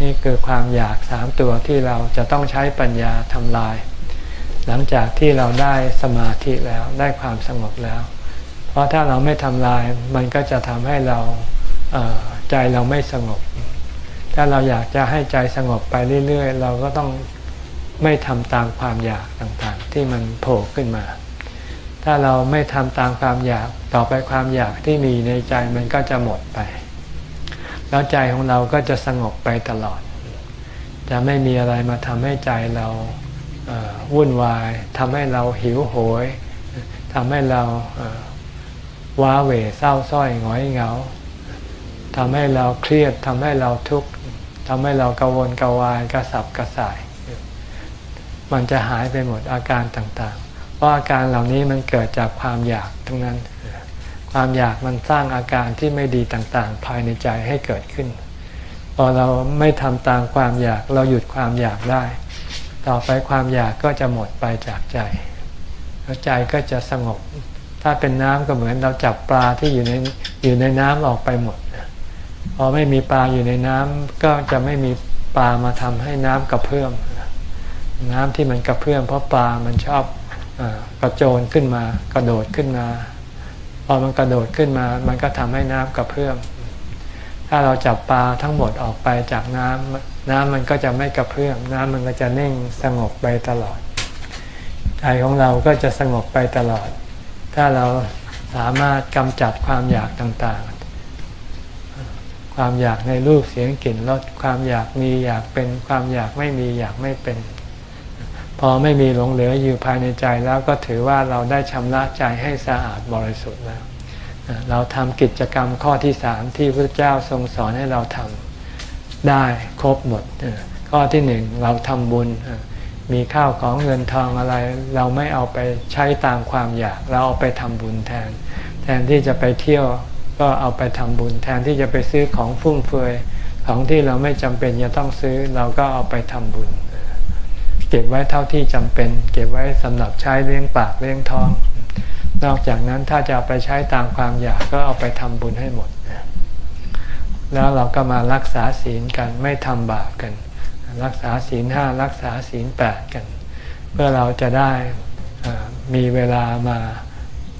นี่คือความอยากสามตัวที่เราจะต้องใช้ปัญญาทำลาย หลังจากที่เราได้สมาธิแล้วได้ความสงบแล้ว เพราะถ้าเราไม่ทำลาย มันก็จะทำให้เราใจเราไม่สงบ ถ้าเราอยากจะให้ใจสงบไปเรื่อย ๆ เราก็ต้องไม่ทำตามความอยากต่างๆ ที่มันโผล่ขึ้นมา ถ้าเราไม่ทำตามความอยากต่อไปความอยากที่มีในใจมันก็จะหมดไป แล้วใจของเราก็จะสงบไปตลอด จะไม่มีอะไรมาทำให้ใจเราวุ่นวายทำให้เราหิวโหยทำให้เราว้าเหวเศร้าส้อยหงอยเหงาทำให้เราเครียดทำให้เราทุกข์ทำให้เรากังวลกวายกระสับกระส่าย มันจะหายไปหมดอาการต่าง ราะอาการเหล่านี้มันเกิดจากความอยากทั้งนั้น ความอยากมันสร้างอาการที่ไม่ดีต่างๆ ภายในใจให้เกิดขึ้น พอเราไม่ทำตามความอยากเราหยุดความอยากได้ ต่อไปความอยากก็จะหมดไปจากใจแล้วใจก็จะสงบ ถ้าเป็นน้ำก็เหมือนเราจับปลาที่อยู่ในอยู่ในน้ำออกไปหมดพอไม่มีปลาอยู่ในน้ำก็จะไม่มีปลามาทำให้น้ำกระเพื่อมน้ำที่มันกระเพื่อมเพราะปลามันชอบ กระโจนขึ้นมากระโดดขึ้นมา พอมันกระโดดขึ้นมา มันก็ทำให้น้ำกระเพื่อมถ้าเราจับปลาทั้งหมดออกไปจากน้ำน้ำมันก็จะไม่กระเพื่อมน้ำมันก็จะเน่งสงบไปตลอดใจของเราก็จะสงบไปตลอด ถ้าเราสามารถกำจัดความอยากต่างๆ ความอยากในรูปเสียงกลิ่นรสความอยากมีอยากเป็นความอยากไม่มีอยากไม่เป็น อไม่มีหลงเหลืออยู่ภายในใจแล้วก็ถือว่าเราได้ชำระใจให้สะอาดบริสุทธิ์แล้ว เราทำกิจกรรมข้อที่สามที่พระเจ้าทรงสอนให้เราทำได้ครบหมด ข้อที่หนึ่งเราทำบุญ มีข้าวของเงินทองอะไร เราไม่เอาไปใช้ตามความอยาก เราเอาไปทำบุญแทน แทนที่จะไปเที่ยวก็เอาไปทำบุญ แทนที่จะไปซื้อของฟุ่มเฟือยของที่เราไม่จำเป็นจะต้องซื้อเราก็เอาไปทำบุญ ก็บไว้เท่าที่จำเป็น เก็บไว้สำหรับใช้เลี้ยงปากเลี้ยงท้อง นอกจากนั้นถ้าจะเอาไปใช้ตามความอยากก็เอาไปทำบุญให้หมด แล้วเราก็มารักษาศีลกันไม่ทำบาปกัน รักษาศีลห้ารักษาศีลแปดกัน เพื่อเราจะได้มีเวลามา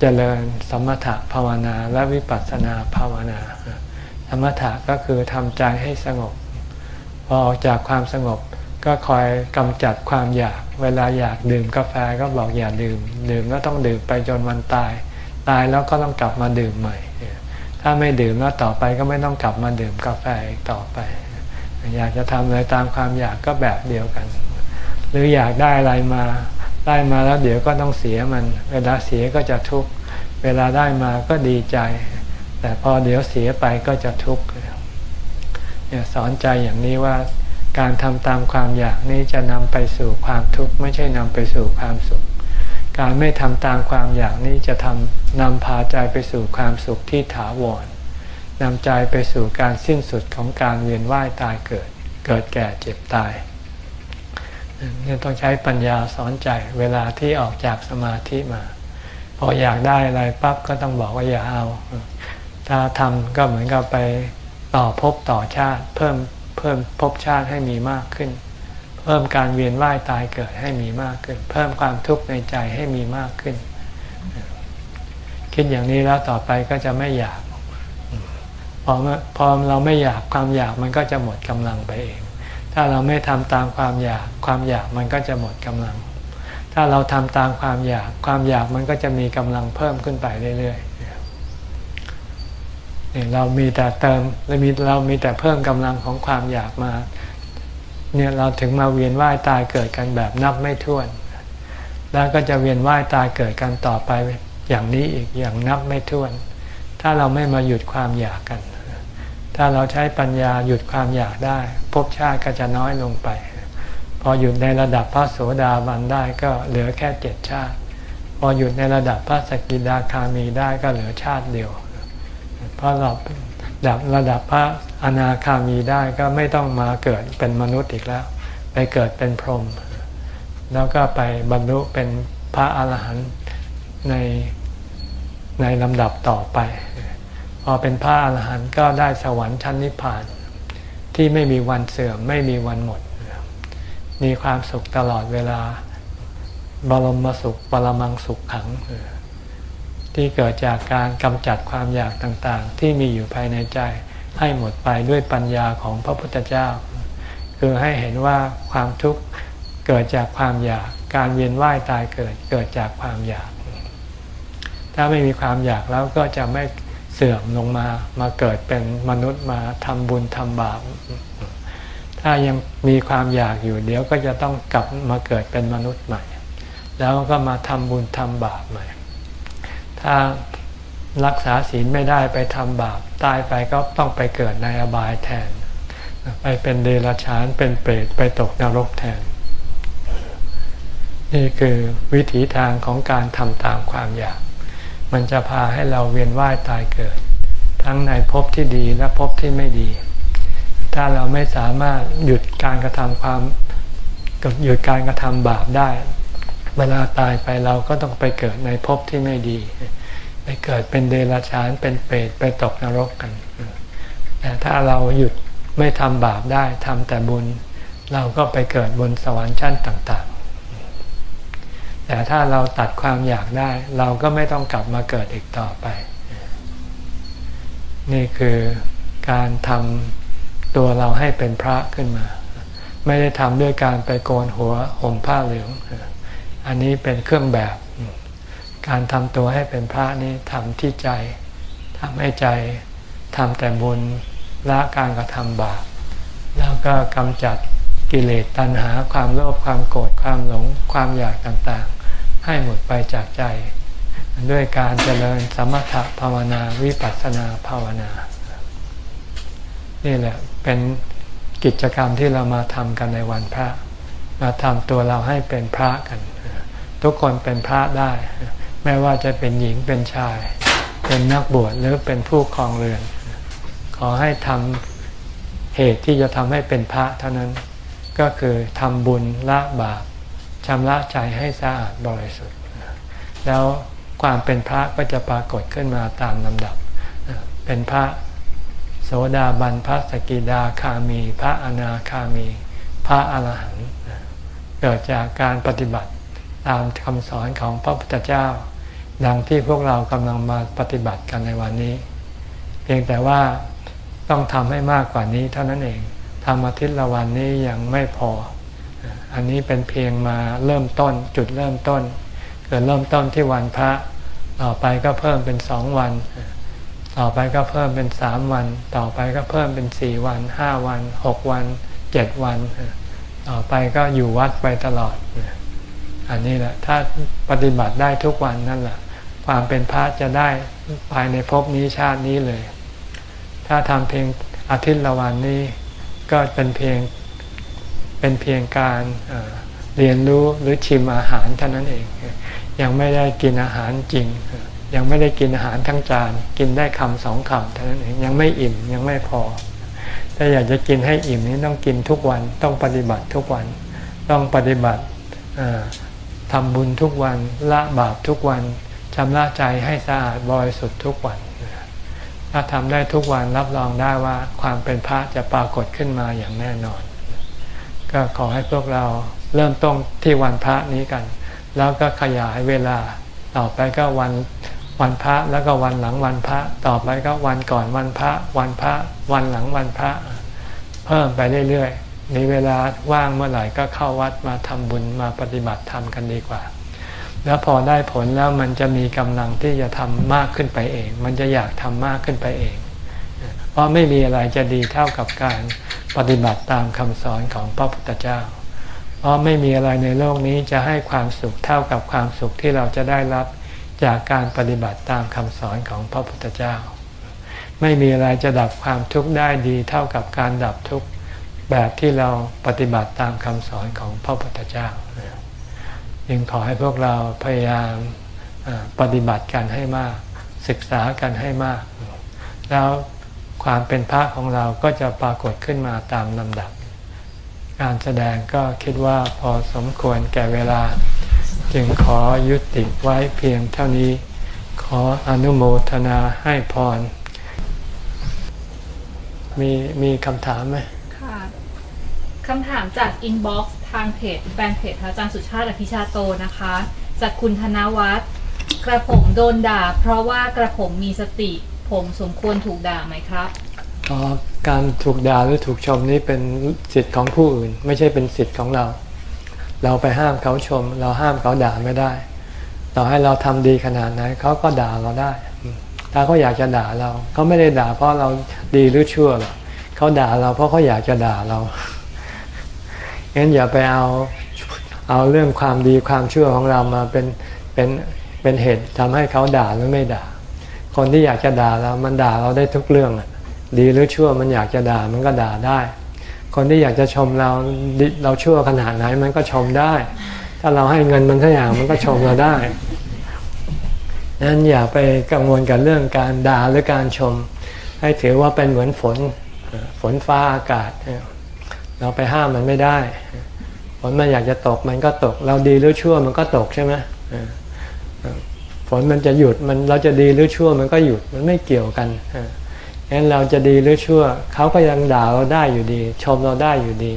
เจริญสมถะภาวนาและวิปัสสนาภาวนา สมถะก็คือทำใจให้สงบ พอออกจากความสงบ ก็คอยกำจัดความอยาก เวลาอยากดื่มกาแฟก็บอกอย่าดื่ม ดื่มแล้วต้องดื่มไปจนวันตาย ตายแล้วก็ต้องกลับมาดื่มใหม่ ถ้าไม่ดื่มแล้วต่อไปก็ไม่ต้องกลับมาดื่มกาแฟอีกต่อไป อยากจะทำอะไรตามความอยากก็แบบเดียวกัน หรืออยากได้อะไรมาได้มาแล้วเดี๋ยวก็ต้องเสียมัน เวลาเสียก็จะทุกข์ เวลาได้มาก็ดีใจ แต่พอเดี๋ยวเสียไปก็จะทุกข์เนี่ยสอนใจอย่างนี้ว่า การทำตามความอยากนี้จะนำไปสู่ความทุกข์ไม่ใช่นำไปสู่ความสุข การไม่ทำตามความอยากนี้จะทำนำพาใจไปสู่ความสุขที่ถาวรนำใจไปสู่การสิ้นสุดของการเวียนว่ายตายเกิด เกิดแก่เจ็บตายนี่ต้องใช้ปัญญาสอนใจเวลาที่ออกจากสมาธิมา พออยากได้อะไรปั๊บก็ต้องบอกว่าอย่าเอา ถ้าทำก็เหมือนกับไปต่อภพต่อชาติ เพิ่ม เพิ่มภพชาติให้มีมากขึ้น เพิ่มการเวียนว่ายตายเกิดให้มีมากขึ้น เพิ่มความทุกข์ในใจให้มีมากขึ้น คิดอย่างนี้แล้วต่อไปก็จะไม่อยากพอพอเราไม่อยากความอยากมันก็จะหมดกำลังไปเอง ถ้าเราไม่ทำตามความอยากความอยากมันก็จะหมดกำลัง ถ้าเราทำตามความอยากความอยากมันก็จะมีกำลังเพิ่มขึ้นไปเรื่อยๆ เนี่ยเรามีแต่เติมเรามีเรามีแต่เพิ่มกำลังของความอยากมา เนี่ยเราถึงมาเวียนว่ายตายเกิดกันแบบนับไม่ถ้วน แล้วก็จะเวียนว่ายตายเกิดกันต่อไปอย่างนี้อีกอย่างนับไม่ถ้วน ถ้าเราไม่มาหยุดความอยากกัน ถ้าเราใช้ปัญญาหยุดความอยากได้ภพชาติก็จะน้อยลงไป พอหยุดในระดับพระโสดาบันได้ก็เหลือแค่เจ็ดชาติ พอหยุดในระดับพระสกิดาคามีได้ก็เหลือชาติเดียว เพราะเราดับระดับพระอนาคามีได้ก็ไม่ต้องมาเกิดเป็นมนุษย์อีกแล้ว ไปเกิดเป็นพรหมแล้วก็ไปบรรลุเป็นพระอาหารหันต์ในในลำดับต่อไป พอเป็นพระอาหารหันต์ก็ได้สวรรค์ชั้นนิพพาน ที่ไม่มีวันเสื่อมไม่มีวันหมด มีความสุขตลอดเวลา บรมสุขบรมังสุขขัง ที่เกิดจากการกำจัดความอยากต่างๆ ที่มีอยู่ภายในใจ ให้หมดไปด้วยปัญญาของพระพุทธเจ้า คือให้เห็นว่าความทุกข์เกิดจากความอยากการเวียนว่ายตายเกิดเกิดจากความอยาก ถ้าไม่มีความอยากแล้วก็จะไม่เสื่อมลงมามาเกิดเป็นมนุษย์มาทำบุญทำบาปถ้ายังมีความอยากอยู่เดี๋ยวก็จะต้องกลับมาเกิดเป็นมนุษย์ใหม่ แล้วก็มาทำบุญทำบาปใหม่ ถ้ารักษาศีลไม่ได้ไปทำบาปตายไปก็ต้องไปเกิดในอบายแทน ไปเป็นเดรัจฉานเป็นเปรตไปตกนรกแทน นี่คือวิถีทางของการทำตามความอยาก มันจะพาให้เราเวียนว่ายตายเกิด ทั้งในภพที่ดีและภพที่ไม่ดี ถ้าเราไม่สามารถหยุดการกระทำความหยุดการกระทำบาปได้ เวลาตายไปเราก็ต้องไปเกิดในภพที่ไม่ดี ไปเกิดเป็นเดรัจฉานเป็นเปรตไปตกนรกกันแต่ถ้าเราหยุดไม่ทำบาปได้ทำแต่บุญ เราก็ไปเกิดบนสวรรค์ชั้นต่างๆ แต่ถ้าเราตัดความอยากได้ เราก็ไม่ต้องกลับมาเกิดอีกต่อไป นี่คือการทำตัวเราให้เป็นพระขึ้นมา ไม่ได้ทำด้วยการไปโกนหัวห่มผ้าเหลือง อันนี้เป็นเครื่องแบบ การทำตัวให้เป็นพระนี้ทำที่ใจทำให้ใจทำแต่บุญละการกระทำบาปแล้วก็กำจัดกิเลสตัณหาความโลภความโกรธความหลงความอยากต่างๆ ให้หมดไปจากใจ ด้วยการเจริญสมถภาวนาวิปัสสนาภาวนา นี่แหละเป็นกิจกรรมที่เรามาทำกันในวันพระ มาทำตัวเราให้เป็นพระกัน ทุกคนเป็นพระได้ ไม่ว่าจะเป็นหญิงเป็นชาย เป็นนักบวชหรือเป็นผู้ครองเรือน ขอให้ทำเหตุที่จะทำให้เป็นพระเท่านั้นก็คือทำบุญละบาปชำระใจให้สะอาดบริสุทธิ์ แล้วความเป็นพระก็จะปรากฏขึ้นมาตามลำดับ เป็นพระโสดาบันพระสกิดาคามี พระอนาคามี พระอรหันต์เกิดจากการปฏิบัติ ตามคำสอนของพระพุทธเจ้า ดังที่พวกเรากำลังมาปฏิบัติกันในวันนี้ เพียงแต่ว่าต้องทำให้มากกว่านี้เท่านั้นเองทำอาทิตย์ละวันนี้ยังไม่พอ อันนี้เป็นเพียงมาเริ่มต้นจุดเริ่มต้น เกิดเริ่มต้นที่วันพระต่อไปก็เพิ่มเป็นสองวัน ต่อไปก็เพิ่มเป็นสามวัน ต่อไปก็เพิ่มเป็นสี่วันห้าวันหกวันเจ็ดวัน ต่อไปก็อยู่วัดไปตลอด อันนี้แหละถ้าปฏิบัติได้ทุกวันนั่นแหละความเป็นพระจะได้ภายในภพนี้ชาตินี้เลย ถ้าทำเพียงอาทิตย์ละวันนี้ ก็เป็นเพียงเป็นเพียงการเรียนรู้หรือชิมอาหารเท่านั้นเอง ยังไม่ได้กินอาหารจริง ยังไม่ได้กินอาหารทั้งจาน กินได้คำสองคำเท่านั้นเองยังไม่อิ่มยังไม่พอ ถ้าอยากจะกินให้อิ่มนี้ต้องกินทุกวันต้องปฏิบัติทุกวันต้องปฏิบัติ ทำบุญทุกวันละบาปทุกวันชำระใจให้สะอาดบริสุทธิ์ทุกวัน ถ้าทำได้ทุกวันรับรองได้ว่าความเป็นพระจะปรากฏขึ้นมาอย่างแน่นอน ก็ขอให้พวกเราเริ่มต้นที่วันพระนี้กัน แล้วก็ขยายเวลาต่อไปก็วันวันพระแล้วก็วันหลังวันพระ ต่อไปก็วันก่อนวันพระ วันพระ วันหลังวันพระ เพิ่มไปเรื่อยๆ มีเวลาว่างเมื่อไหร่ก็เข้าวัดมาทำบุญมาปฏิบัติธรรมกันดีกว่า แล้วพอได้ผลแล้วมันจะมีกำลังที่จะทำมากขึ้นไปเอง มันจะอยากทำมากขึ้นไปเอง เพราะไม่มีอะไรจะดีเท่ากับการปฏิบัติตามคำสอนของพระพุทธเจ้า เพราะไม่มีอะไรในโลกนี้จะให้ความสุขเท่ากับความสุขที่เราจะได้รับจากการปฏิบัติตามคำสอนของพระพุทธเจ้า ไม่มีอะไรจะดับความทุกข์ได้ดีเท่ากับการดับทุกข์ แบบที่เราปฏิบัติตามคำสอนของพระพุทธเจ้ายังขอให้พวกเราพยายามปฏิบัติกันให้มาก ศึกษากันให้มาก แล้วความเป็นพระของเราก็จะปรากฏขึ้นมาตามลำดับ การแสดงก็คิดว่าพอสมควรแก่เวลา จึงขอยุติไว้เพียงเท่านี้ ขออนุโมทนาให้พร มีมีคำถามไหม คำถามจาก inbox ทาง page fanpage พระอาจารย์สุชาติอภิชาโตนะคะ จากคุณธนวัฒน์กระผมโดนด่า เพราะว่ากระผมมีสติ ผมสมควรถูกด่าไหมครับออการถูกด่าหรือถูกชมนี่เป็นสิทธิ์ของผู้อื่น ไม่ใช่เป็นสิทธิ์ของเรา เราไปห้ามเขาชม เราห้ามเขาด่าไม่ได้ ต่อให้เราทำดีขนาดไหนเขาก็ด่าเราได้ ถ้าเขาอยากจะด่าเราเขาไม่ได้ด่าเพราะเราดีหรือชั่วหรอกเขาด่าเราเพราะเขาอยากจะด่าเรา งั้นอย่าไปเอาเอาเรื่องความดีความชั่วของเรามาเป็นเป็นเป็นเหตุทำให้เขาด่าหรือไม่ด่า คนที่อยากจะด่าเรา มันด่าเราได้ทุกเรื่องดีหรือชั่วมันอยากจะด่ามันก็ด่าได้ คนที่อยากจะชมเราเราชั่วขนาดไหนมันก็ชมได้ ถ้าเราให้เงินมันสักอย่างมันก็ชมเราได้นั้นอย่าไปกังวลกับเรื่องการด่าหรือการชม ให้ถือว่าเป็นเหมือนฝนฝนฟ้าอากาศ เราไปห้ามมันไม่ได้ฝนมันอยากจะตกมันก็ตก เราดีหรือชั่วมันก็ตกใช่ไหมฝนมันจะหยุดมันเราจะดีหรือชั่วมันก็หยุดมันไม่เกี่ยวกันงั้นเราจะดีหรือชั่วเขาก็ยังด่าเราได้อยู่ดี ชมเราได้อยู่ดี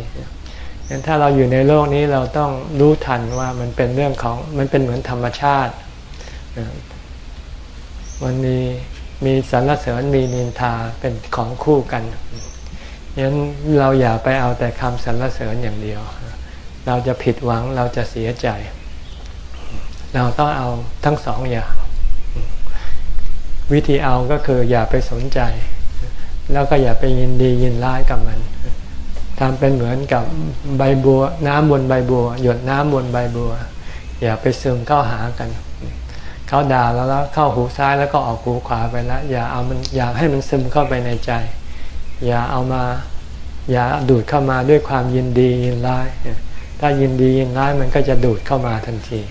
งั้นถ้าเราอยู่ในโลกนี้เราต้องรู้ทันว่ามันเป็นเรื่องของมันเป็นเหมือนธรรมชาติมันมีมีสรรเสริญมีนินทาเป็นของคู่กัน งั้นเราอย่าไปเอาแต่คำสรรเสริญอย่างเดียว เราจะผิดหวังเราจะเสียใจ เราต้องเอาทั้งสองอย่าง วิธีเอาก็คืออย่าไปสนใจ แล้วก็อย่าไปยินดียินร้ายกับมันทำเป็นเหมือนกับใบบัว น้ำบนใบบัว หยดน้ำบนใบบัว อย่าไปซึมเข้าหากัน เขาด่าแล้วแล้วเข้าหูซ้ายแล้วก็ออกหูขวาไปแล้วอย่าเอามันอยากให้มันซึมเข้าไปในใจ อย่าเอามา อย่าดูดเข้ามาด้วยความยินดียินร้าย ถ้ายินดียินร้ายมันก็จะดูดเข้ามาทันที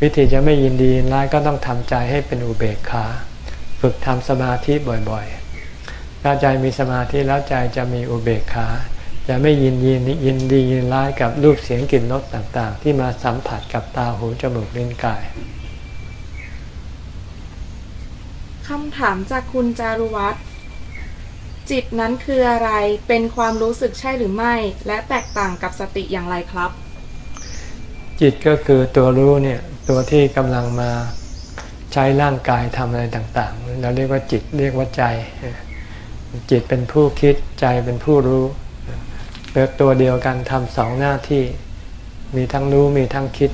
วิธีจะไม่ยินดีร้ายก็ต้องทำใจให้เป็นอุเบกขา ฝึกทำสมาธิบ่อยๆ ถ้าใจมีสมาธิแล้วใจจะมีอุเบกขา จะไม่ยินยินยินดียินร้ายกับรูปเสียงกลิ่นรสต่างๆ ที่มาสัมผัสกับตาหูจมูกลิ้นกายคำถามจากคุณจารุวัตร จิตนั้นคืออะไร เป็นความรู้สึกใช่หรือไม่ และแตกต่างกับสติอย่างไรครับ จิตก็คือตัวรู้เนี่ยตัวที่กำลังมาใช้ร่างกายทำอะไรต่างๆ เราเรียกว่าจิตเรียกว่าใจ จิตเป็นผู้คิดใจเป็นผู้รู้เปิดตัวเดียวกันทำสองหน้าที่มีทั้งรู้มีทั้งคิด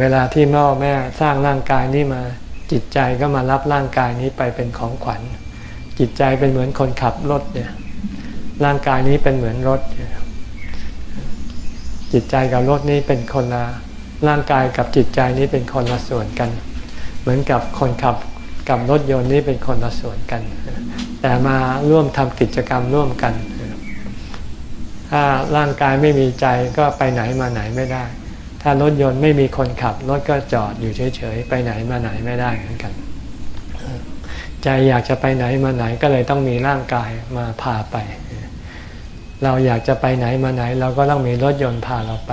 เวลาที่แม่แม่สร้างร่างกายนี้มาจิตใจก็มารับร่างกายนี้ไปเป็นของขวัญ จิตใจเป็นเหมือนคนขับรถเนี่ย ร่างกายนี้เป็นเหมือนรถ จิตใจกับรถนี้เป็นคนละร่างกายกับจิตใจนี้เป็นคนละส่วนกัน เหมือนกับคนขับกับรถยนต์นี้เป็นคนละส่วนกัน แต่มาร่วมทำกิจกรรมร่วมกัน ถ้าร่างกายไม่มีใจก็ไปไหนมาไหนไม่ได้ ถ้ารถยนต์ไม่มีคนขับรถก็จอดอยู่เฉยๆ ไปไหนมาไหนไม่ได้เหมือนกัน ใจอยากจะไปไหนมาไหนก็เลยต้องมีร่างกายมาพาไป เราอยากจะไปไหนมาไหน เราก็ต้องมีรถยนต์พาเราไป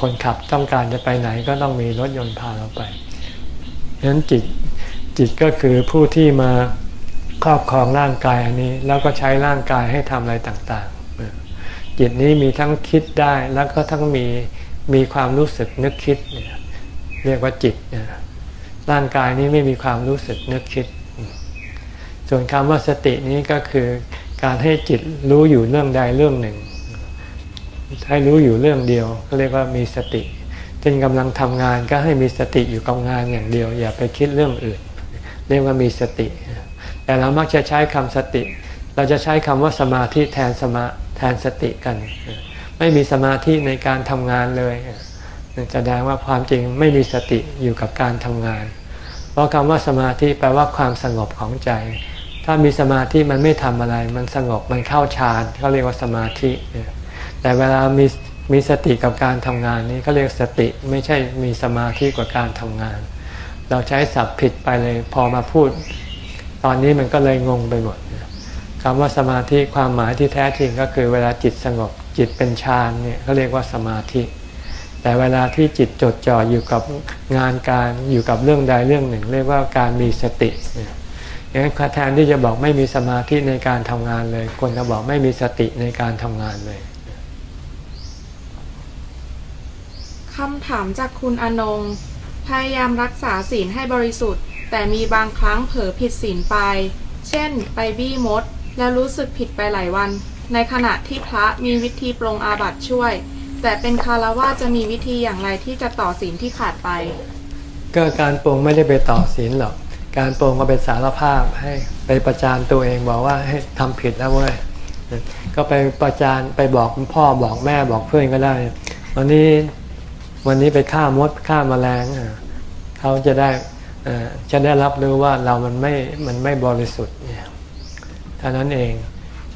คนขับต้องการจะไปไหนก็ต้องมีรถยนต์พาเราไปฉะนั้นจิตจิตก็คือผู้ที่มาครอบครองร่างกายอันนี้ แล้วก็ใช้ร่างกายให้ทำอะไรต่างๆ จิตนี้มีทั้งคิดได้แล้วก็ทั้งมีมีความรู้สึกนึกคิดเนี่ยเรียกว่าจิตร่างกายนี้ไม่มีความรู้สึกนึกคิด ส่วนคำว่าสตินี้ก็คือการให้จิตรู้อยู่เรื่องใดเรื่องหนึ่ง ให้รู้อยู่เรื่องเดียว ก็เรียกว่ามีสติเช่นกำลังทำงานก็ให้มีสติอยู่กับงานอย่างเดียว อย่าไปคิดเรื่องอื่น เรียกว่ามีสติ แต่เรามักจะใช้คำสติ เราจะใช้คำว่าสมาธิแทนสมาแทนสติกัน ไม่มีสมาธิในการทำงานเลยแสดงว่าความจริงไม่มีสติอยู่กับการทำงาน เพราะคำว่าสมาธิแปลว่าความสงบของใจ ถ้ามีสมาธิมันไม่ทำอะไร มันสงบมันเข้าฌานเขาเรียกว่าสมาธิ แต่เวลามีมีสติกับการทำงานนี้เขาเรียกสติไม่ใช่มีสมาธิกว่าการทำงาน เราใช้ศัพท์ผิดไปเลยพอมาพูด ตอนนี้มันก็เลยงงไปหมดคำว่าสมาธิความหมายที่แท้จริงก็คือเวลาจิตสงบจิตเป็นฌานเนี่ยเขาเรียกว่าสมาธิ แต่เวลาที่จิตจดจ่ออยู่กับงานการอยู่กับเรื่องใดเรื่องหนึ่ง เรียกว่าการมีสติ อย่างนั้นแทนที่จะบอกไม่มีสมาธิในการทำงานเลยควรจะบอกไม่มีสติในการทำงานเลยคำถามจากคุณอนงพยายามรักษาศีลให้บริสุทธิ์ แต่มีบางครั้งเผลอผิดศีลไป เช่น ไปบี้มด แล้วรู้สึกผิดไปหลายวัน ในขณะที่พระมีวิธีปรงอาบัติช่วย แต่เป็นคารวะจะมีวิธีอย่างไรที่จะต่อศีลที่ขาดไป ก็การปรงไม่ได้ไปต่อศีลหรอก การโปรงก็เป็นสารภาพให้ไปประจานตัวเองบอกว่าให้ทำผิดแล้วเว้ยก็ไปประจานไปบอกพ่อบอกแม่บอกเพื่อนก็ได้ วันนี้วันนี้ไปฆ่ามดฆ่ามาแมลงเขาจะได้จะได้รับรู้ว่าเรามันไม่มันไม่บริสุทธิ์เนี่ยเท่านั้นเอง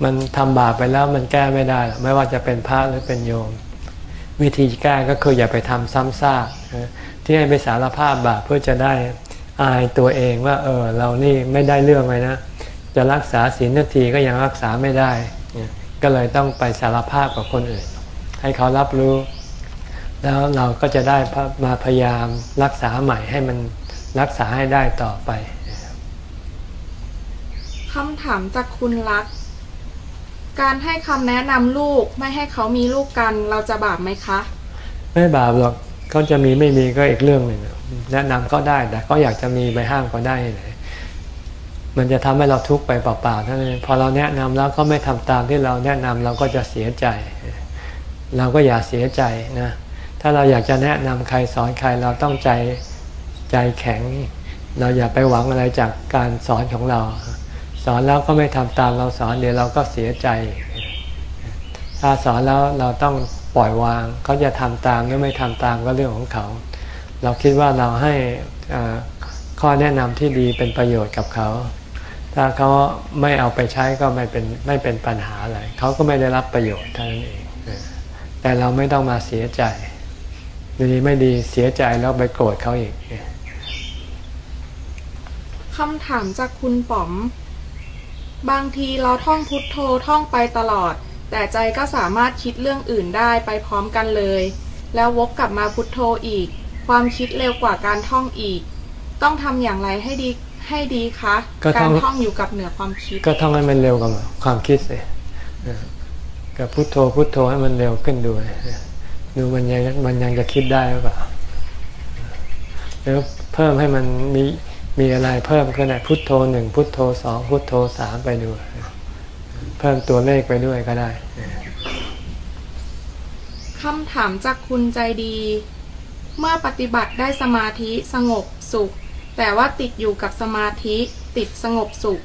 มันทำบาปไปแล้วมันแก้ไม่ได้ ไม่ว่าจะเป็นพระหรือเป็นโยม วิธีแก้ก็คืออย่าไปทำซ้ำซากที่ให้ไปสารภาพบาปเพื่อจะได้ อายตัวเองว่า เออ เรานี่ไม่ได้เรื่องเลยนะ จะรักษาศีลนาทีก็ยังรักษาไม่ได้ ก็เลยต้องไปสารภาพกับคนอื่น ให้เขารับรู้ แล้วเราก็จะได้มาพยายามรักษาใหม่ให้มันรักษาให้ได้ต่อไปคำถามจากคุณรัก การให้คำแนะนำลูกไม่ให้เขามีลูกกัน เราจะบาปไหมคะ ไม่บาปหรอกเขาจะมีไม่มีก็อีกเรื่องหนึ่ง แนะนำก็ได้ แต่เขาอยากจะมีไปห้ามก็ได้ไหนมันจะทำให้เราทุกข์ไปเปล่าๆท่านั้นพอเราแนะนำแล้วก็ไม่ทำตามที่เราแนะนำเราก็จะเสียใจ เราก็อย่าเสียใจนะ ถ้าเราอยากจะแนะนำใครสอนใครเราต้องใจใจแข็ง เราอย่าไปหวังอะไรจากการสอนของเรา สอนแล้วก็ไม่ทำตามเราสอนเดี๋ยวเราก็เสียใจ ถ้าสอนแล้วเราต้องปล่อยวางเขาจะทำตามหรือไม่ทำตามก็เรื่องของเขา เราคิดว่าเราให้ข้อแนะนำที่ดีเป็นประโยชน์กับเขา ถ้าเขาไม่เอาไปใช้ก็ไม่เป็นไม่เป็นปัญหาอะไรเขาก็ไม่ได้รับประโยชน์เท่านั้นเองแต่เราไม่ต้องมาเสียใจดีไม่ดีเสียใจแล้วไปโกรธเขาอีกคำถามจากคุณป๋อม บางทีเราท่องพุทโธท่องไปตลอด แต่ใจก็สามารถคิดเรื่องอื่นได้ไปพร้อมกันเลย แล้ววกกลับมาพุทโธอีก ความคิดเร็วกว่าการท่องอีก ต้องทำอย่างไรให้ดีให้ดีคะการท่องอยู่กับเหนือความคิด ก็ท่องให้มันเร็วกว่าความคิดสิกับพุทโธพุทโธให้มันเร็วขึ้นด้วยดูมันยังมันยังจะคิดได้หรือเปล่าแล้วเพิ่มให้มันมีมีอะไรเพิ่มขึ้นไหนพุทโธหนึ่งพุทโธสองพุทโธสามไปดู เพิ่มตัวเลขไปด้วยก็ได้คำถามจากคุณใจดี เมื่อปฏิบัติได้สมาธิสงบสุข แต่ว่าติดอยู่กับสมาธิติดสงบสุข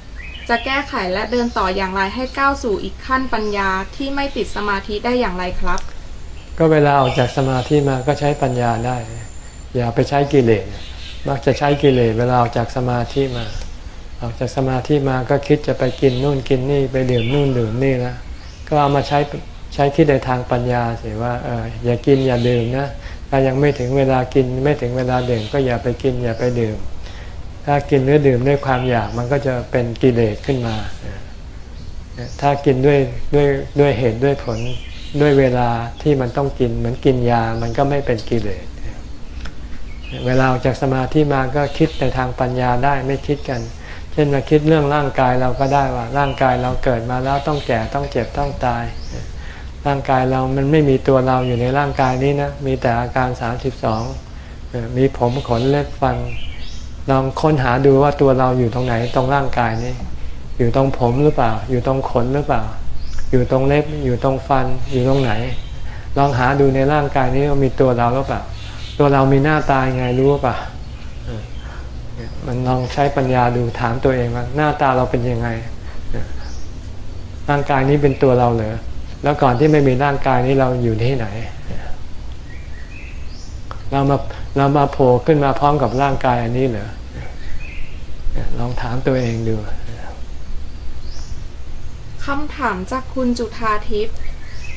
จะแก้ไขและเดินต่ออย่างไรให้ก้าวสู่อีกขั้นปัญญาที่ไม่ติดสมาธิได้อย่างไรครับ ก็เวลาออกจากสมาธิมาก็ใช้ปัญญาได้ อย่าไปใช้กิเลสมักจะใช้กิเลสเวลาออกจากสมาธิมา ออกจากสมาธิมาก็คิดจะไปกินนู่นกินนี่ไปดื่มนู่นดื่มนี่นะก็เอามาใช้ใช้คิดในทางปัญญาสิว่าเอออย่ากินอย่าดื่มนะ ถ้ายังไม่ถึงเวลากินไม่ถึงเวลาดื่มก็อย่าไปกินอย่าไปดื่ม ถ้ากินหรือดื่มด้วยความอยากมันก็จะเป็นกิเลสขึ้นมา ถ้ากินด้วยด้วยด้วยเหตุด้วยผลด้วยเวลาที่มันต้องกินเหมือนกินยามันก็ไม่เป็นกิเลส เวลาออกจากสมาธิมาก็คิดในทางปัญญาได้ไม่คิดกัน เช่นมาคิดเรื่องร่างกายเราก็ได้ว่าร่างกายเราเกิดมาแล้วต้องแก่ต้องเจ็บต้องตาย ร่างกายเรามันไม่มีตัวเราอยู่ในร่างกายนี้นะ มีแต่อาการ32มีผมขนเล็บฟัน ลองค้นหาดูว่าตัวเราอยู่ตรงไหนตรงร่างกายนี้ อยู่ตรงผมหรือเปล่า อยู่ตรงขนหรือเปล่า อยู่ตรงเล็บ อยู่ตรงฟัน อยู่ตรงไหน ลองหาดูในร่างกายนี้ว่ามีตัวเราหรือเปล่า ตัวเรามีหน้าตาไงรู้ป่ะมันลองใช้ปัญญาดูถามตัวเองว่าหน้าตาเราเป็นยังไง ร่างกายนี้เป็นตัวเราเหรอ แล้วก่อนที่ไม่มีร่างกายนี้เราอยู่ที่ไหน เรามาเรามาโผล่ขึ้นมาพร้อมกับร่างกายอันนี้เหรอลองถามตัวเองดูคำถามจากคุณจุธาทิพย์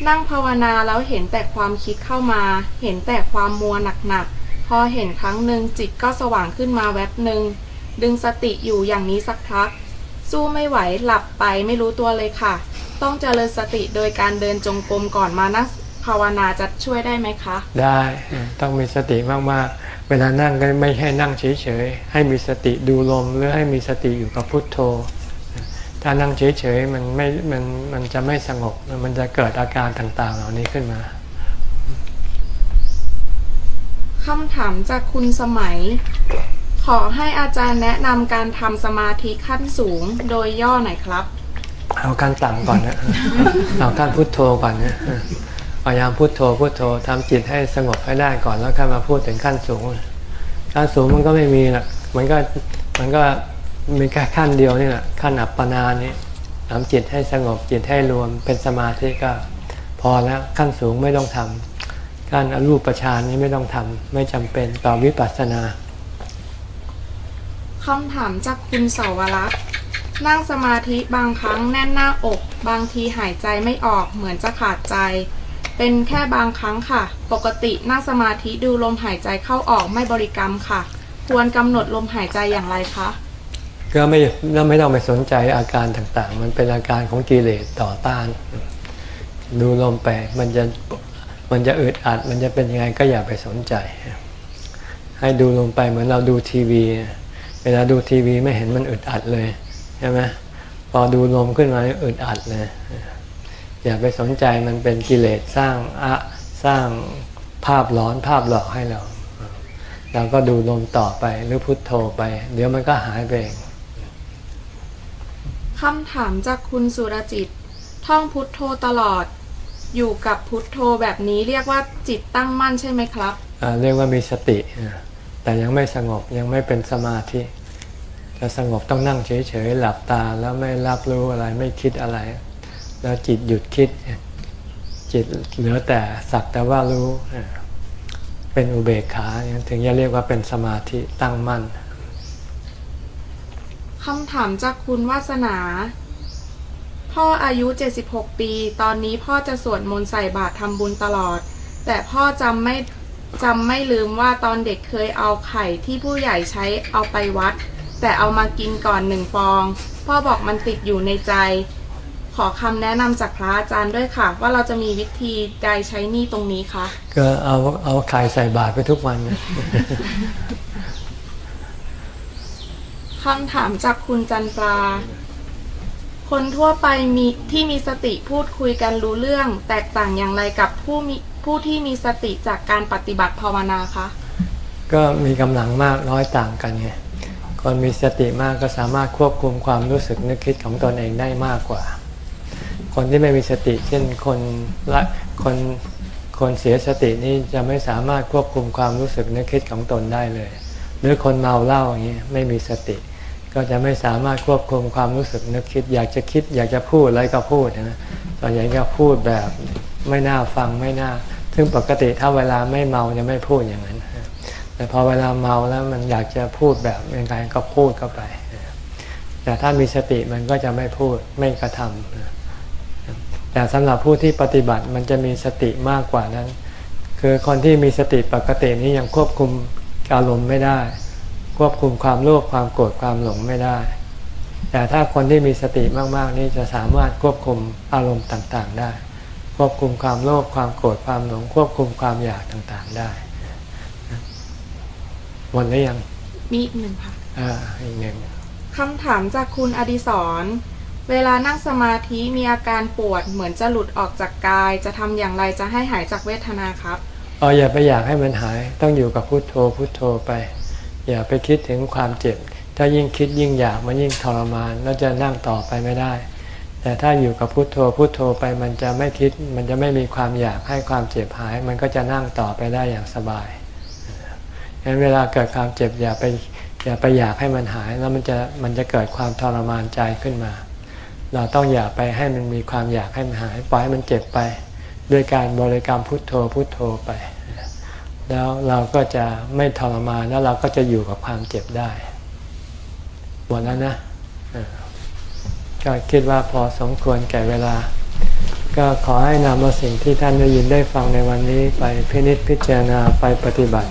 นั่งภาวนาแล้วเห็นแต่ความคิดเข้ามา เห็นแต่ความมัวหนักๆ พอเห็นครั้งหนึ่งจิตก็สว่างขึ้นมาแวบหนึ่ง ดึงสติอยู่อย่างนี้สักพัก สู้ไม่ไหวหลับไปไม่รู้ตัวเลยค่ะ ต้องเจริญสติโดยการเดินจงกรมก่อนมานั่งภาวนาจะช่วยได้ไหมคะ ได้ต้องมีสติมากๆ เวลานั่งก็ไม่ให้นั่งเฉยๆ ให้มีสติดูลมหรือให้มีสติอยู่กับพุทโธ ถ้านั่งเฉยๆมันไม่มันมันจะไม่สงบมันจะเกิดอาการต่างๆ เหล่านี้ขึ้นมาคำถามจากคุณสมัย ขอให้อาจารย์แนะนำการทำสมาธิขั้นสูงโดยย่อหน่อยครับ เอาการต่ำก่อนนะเอาการพุทโธก่อนนะพยายามพุทโธพุทโธทำจิตให้สงบให้ได้ก่อนแล้วค่อยมาพูดถึงขั้นสูงขั้นสูงมันก็ไม่มีหรอกมันก็มันก็มีแค่ขั้นเดียวนี่แหละขั้นอัปปนานี้ทำจิตให้สงบจิตให้รวมเป็นสมาธิก็พอแล้วขั้นสูงไม่ต้องทำขั้นอรูปฌานนี้ไม่ต้องทำไม่จำเป็นต่อวิปัสสนาคำถามจากคุณเสาวรักษ์ นั่งสมาธิบางครั้งแน่นหน้าอก บางทีหายใจไม่ออกเหมือนจะขาดใจ เป็นแค่บางครั้งค่ะ ปกตินั่งสมาธิดูลมหายใจเข้าออกไม่บริกรรมค่ะ ควรกำหนดลมหายใจอย่างไรคะก็ไม่ไม่ต้องไปสนใจอาการต่างๆ มันเป็นอาการของกิเลสต่อต้าน ดูลมไปมันจะมันจะอึดอัด มันจะเป็นยังไงก็อย่าไปสนใจ ให้ดูลมไปเหมือนเราดูทีวี เวลาดูทีวีไม่เห็นมันอึดอัดเลย ใช่ไหมพอดูลมขึ้นมาอึดอัดเลยอย่าไปสนใจมันเป็นกิเลสสร้างอะสร้างภาพร้อนภาพหลอกให้เรา เราก็ดูลมต่อไปหรือพุทโธไป เดี๋ยวมันก็หายไปเองคำถามจากคุณสุรจิต ท่องพุทโธตลอด อยู่กับพุทโธแบบนี้เรียกว่าจิตตั้งมั่นใช่ไหมครับเรียกว่ามีสติ แต่ยังไม่สงบยังไม่เป็นสมาธิ จะสงบต้องนั่งเฉยๆหลับตาแล้วไม่รับรู้อะไรไม่คิดอะไร แล้วจิตหยุดคิด จิตเหลือแต่สักแต่ว่ารู้เป็นอุเบกขาถึงจะเรียกว่าเป็นสมาธิตั้งมั่นคำถามจากคุณวาสนา พ่ออายุ 76 ปี ตอนนี้พ่อจะสวดมนต์ใส่บาตรทำบุญตลอด แต่พ่อจำไม่จำไม่ลืมว่าตอนเด็กเคยเอาไข่ที่ผู้ใหญ่ใช้เอาไปวัด แต่เอามากินก่อนหนึ่งฟอง พ่อบอกมันติดอยู่ในใจ ขอคำแนะนำจากพระอาจารย์ด้วยค่ะ ว่าเราจะมีวิธีใดใช้นี่ตรงนี้คะก็เอาเอาไข่ใส่บาตรไปทุกวันคำถามจากคุณจันปลาคนทั่วไปมีที่มีสติพูดคุยกันรู้เรื่อง แตกต่างอย่างไรกับผู้มีผู้ที่มีสติจากการปฏิบัติภาวนาคะ ก็มีกำลังมากน้อยต่างกันไง คนมีสติมากก็สามารถควบคุมความรู้สึกนึกคิดของตนเองได้มากกว่า คนที่ไม่มีสติเช่นคนละคนคนเสียสตินี่จะไม่สามารถควบคุมความรู้สึกนึกคิดของตนได้เลย หรือคนเมาเหล้าอย่างนี้ไม่มีสติ ก็จะไม่สามารถควบคุมความรู้สึกนึกคิด อยากจะคิด อยากจะพูดอะไรก็พูดนะตอนใหญ่ก็พูดแบบไม่น่าฟังไม่น่า ซึ่งปกติถ้าเวลาไม่เมาจะไม่พูดอย่างนั้น แต่พอเวลาเมาแล้วมันอยากจะพูดแบบยังไงก็พูดเข้าไป แต่ถ้ามีสติมันก็จะไม่พูดไม่กระทำแต่สำหรับผู้ที่ปฏิบัติมันจะมีสติมากกว่านั้น คือคนที่มีสติปกตินี้ยังควบคุมอารมณ์ไม่ได้ ควบคุมความโลภความโกรธความหลงไม่ได้ แต่ถ้าคนที่มีสติมากๆนี่จะสามารถควบคุมอารมณ์ต่างๆได้ ควบคุมความโลภความโกรธความหลง ควบคุมความอยากต่างๆได้ หมดหรือยัง มีอีกหนึ่งค่ะ อ่าอีกหนึ่งคำถามจากคุณอดิศรเวลานั่งสมาธิมีอาการปวดเหมือนจะหลุดออกจากกาย จะทำอย่างไรจะให้หายจากเวทนาครับอ๋ออย่าไปอยากให้มันหาย ต้องอยู่กับพุโทโธพุโทโธไป อย่าไปคิดถึงความเจ็บ ถ้ายิ่งคิดยิ่งอยากมันยิ่งทรมานแล้วจะนั่งต่อไปไม่ได้ แต่ถ้าอยู่กับพุโทโธพุโทโธไปมันจะไม่คิด มันจะไม่มีความอยากให้ความเจ็บหาย มันก็จะนั่งต่อไปได้อย่างสบาย ฉะนั้นเวลาเกิดความเจ็บอย่าไปอย่าไปอยากให้มันหายแล้วมันจะมันจะเกิดความทรมานใจขึ้นมา เราต้องอย่าไปให้มันมีความอยากให้มันหายปล่อยให้มันเจ็บไป ด้วยการบริกรรมพุทโธพุทโธไป แล้วเราก็จะไม่ทรมานแล้วเราก็จะอยู่กับความเจ็บได้หมดแล้วนะก็คิดว่าพอสมควรแก่เวลา ก็ขอให้นำเอาสิ่งที่ท่านได้ยินได้ฟังในวันนี้ไปพินิจพิจารณาไปปฏิบัติ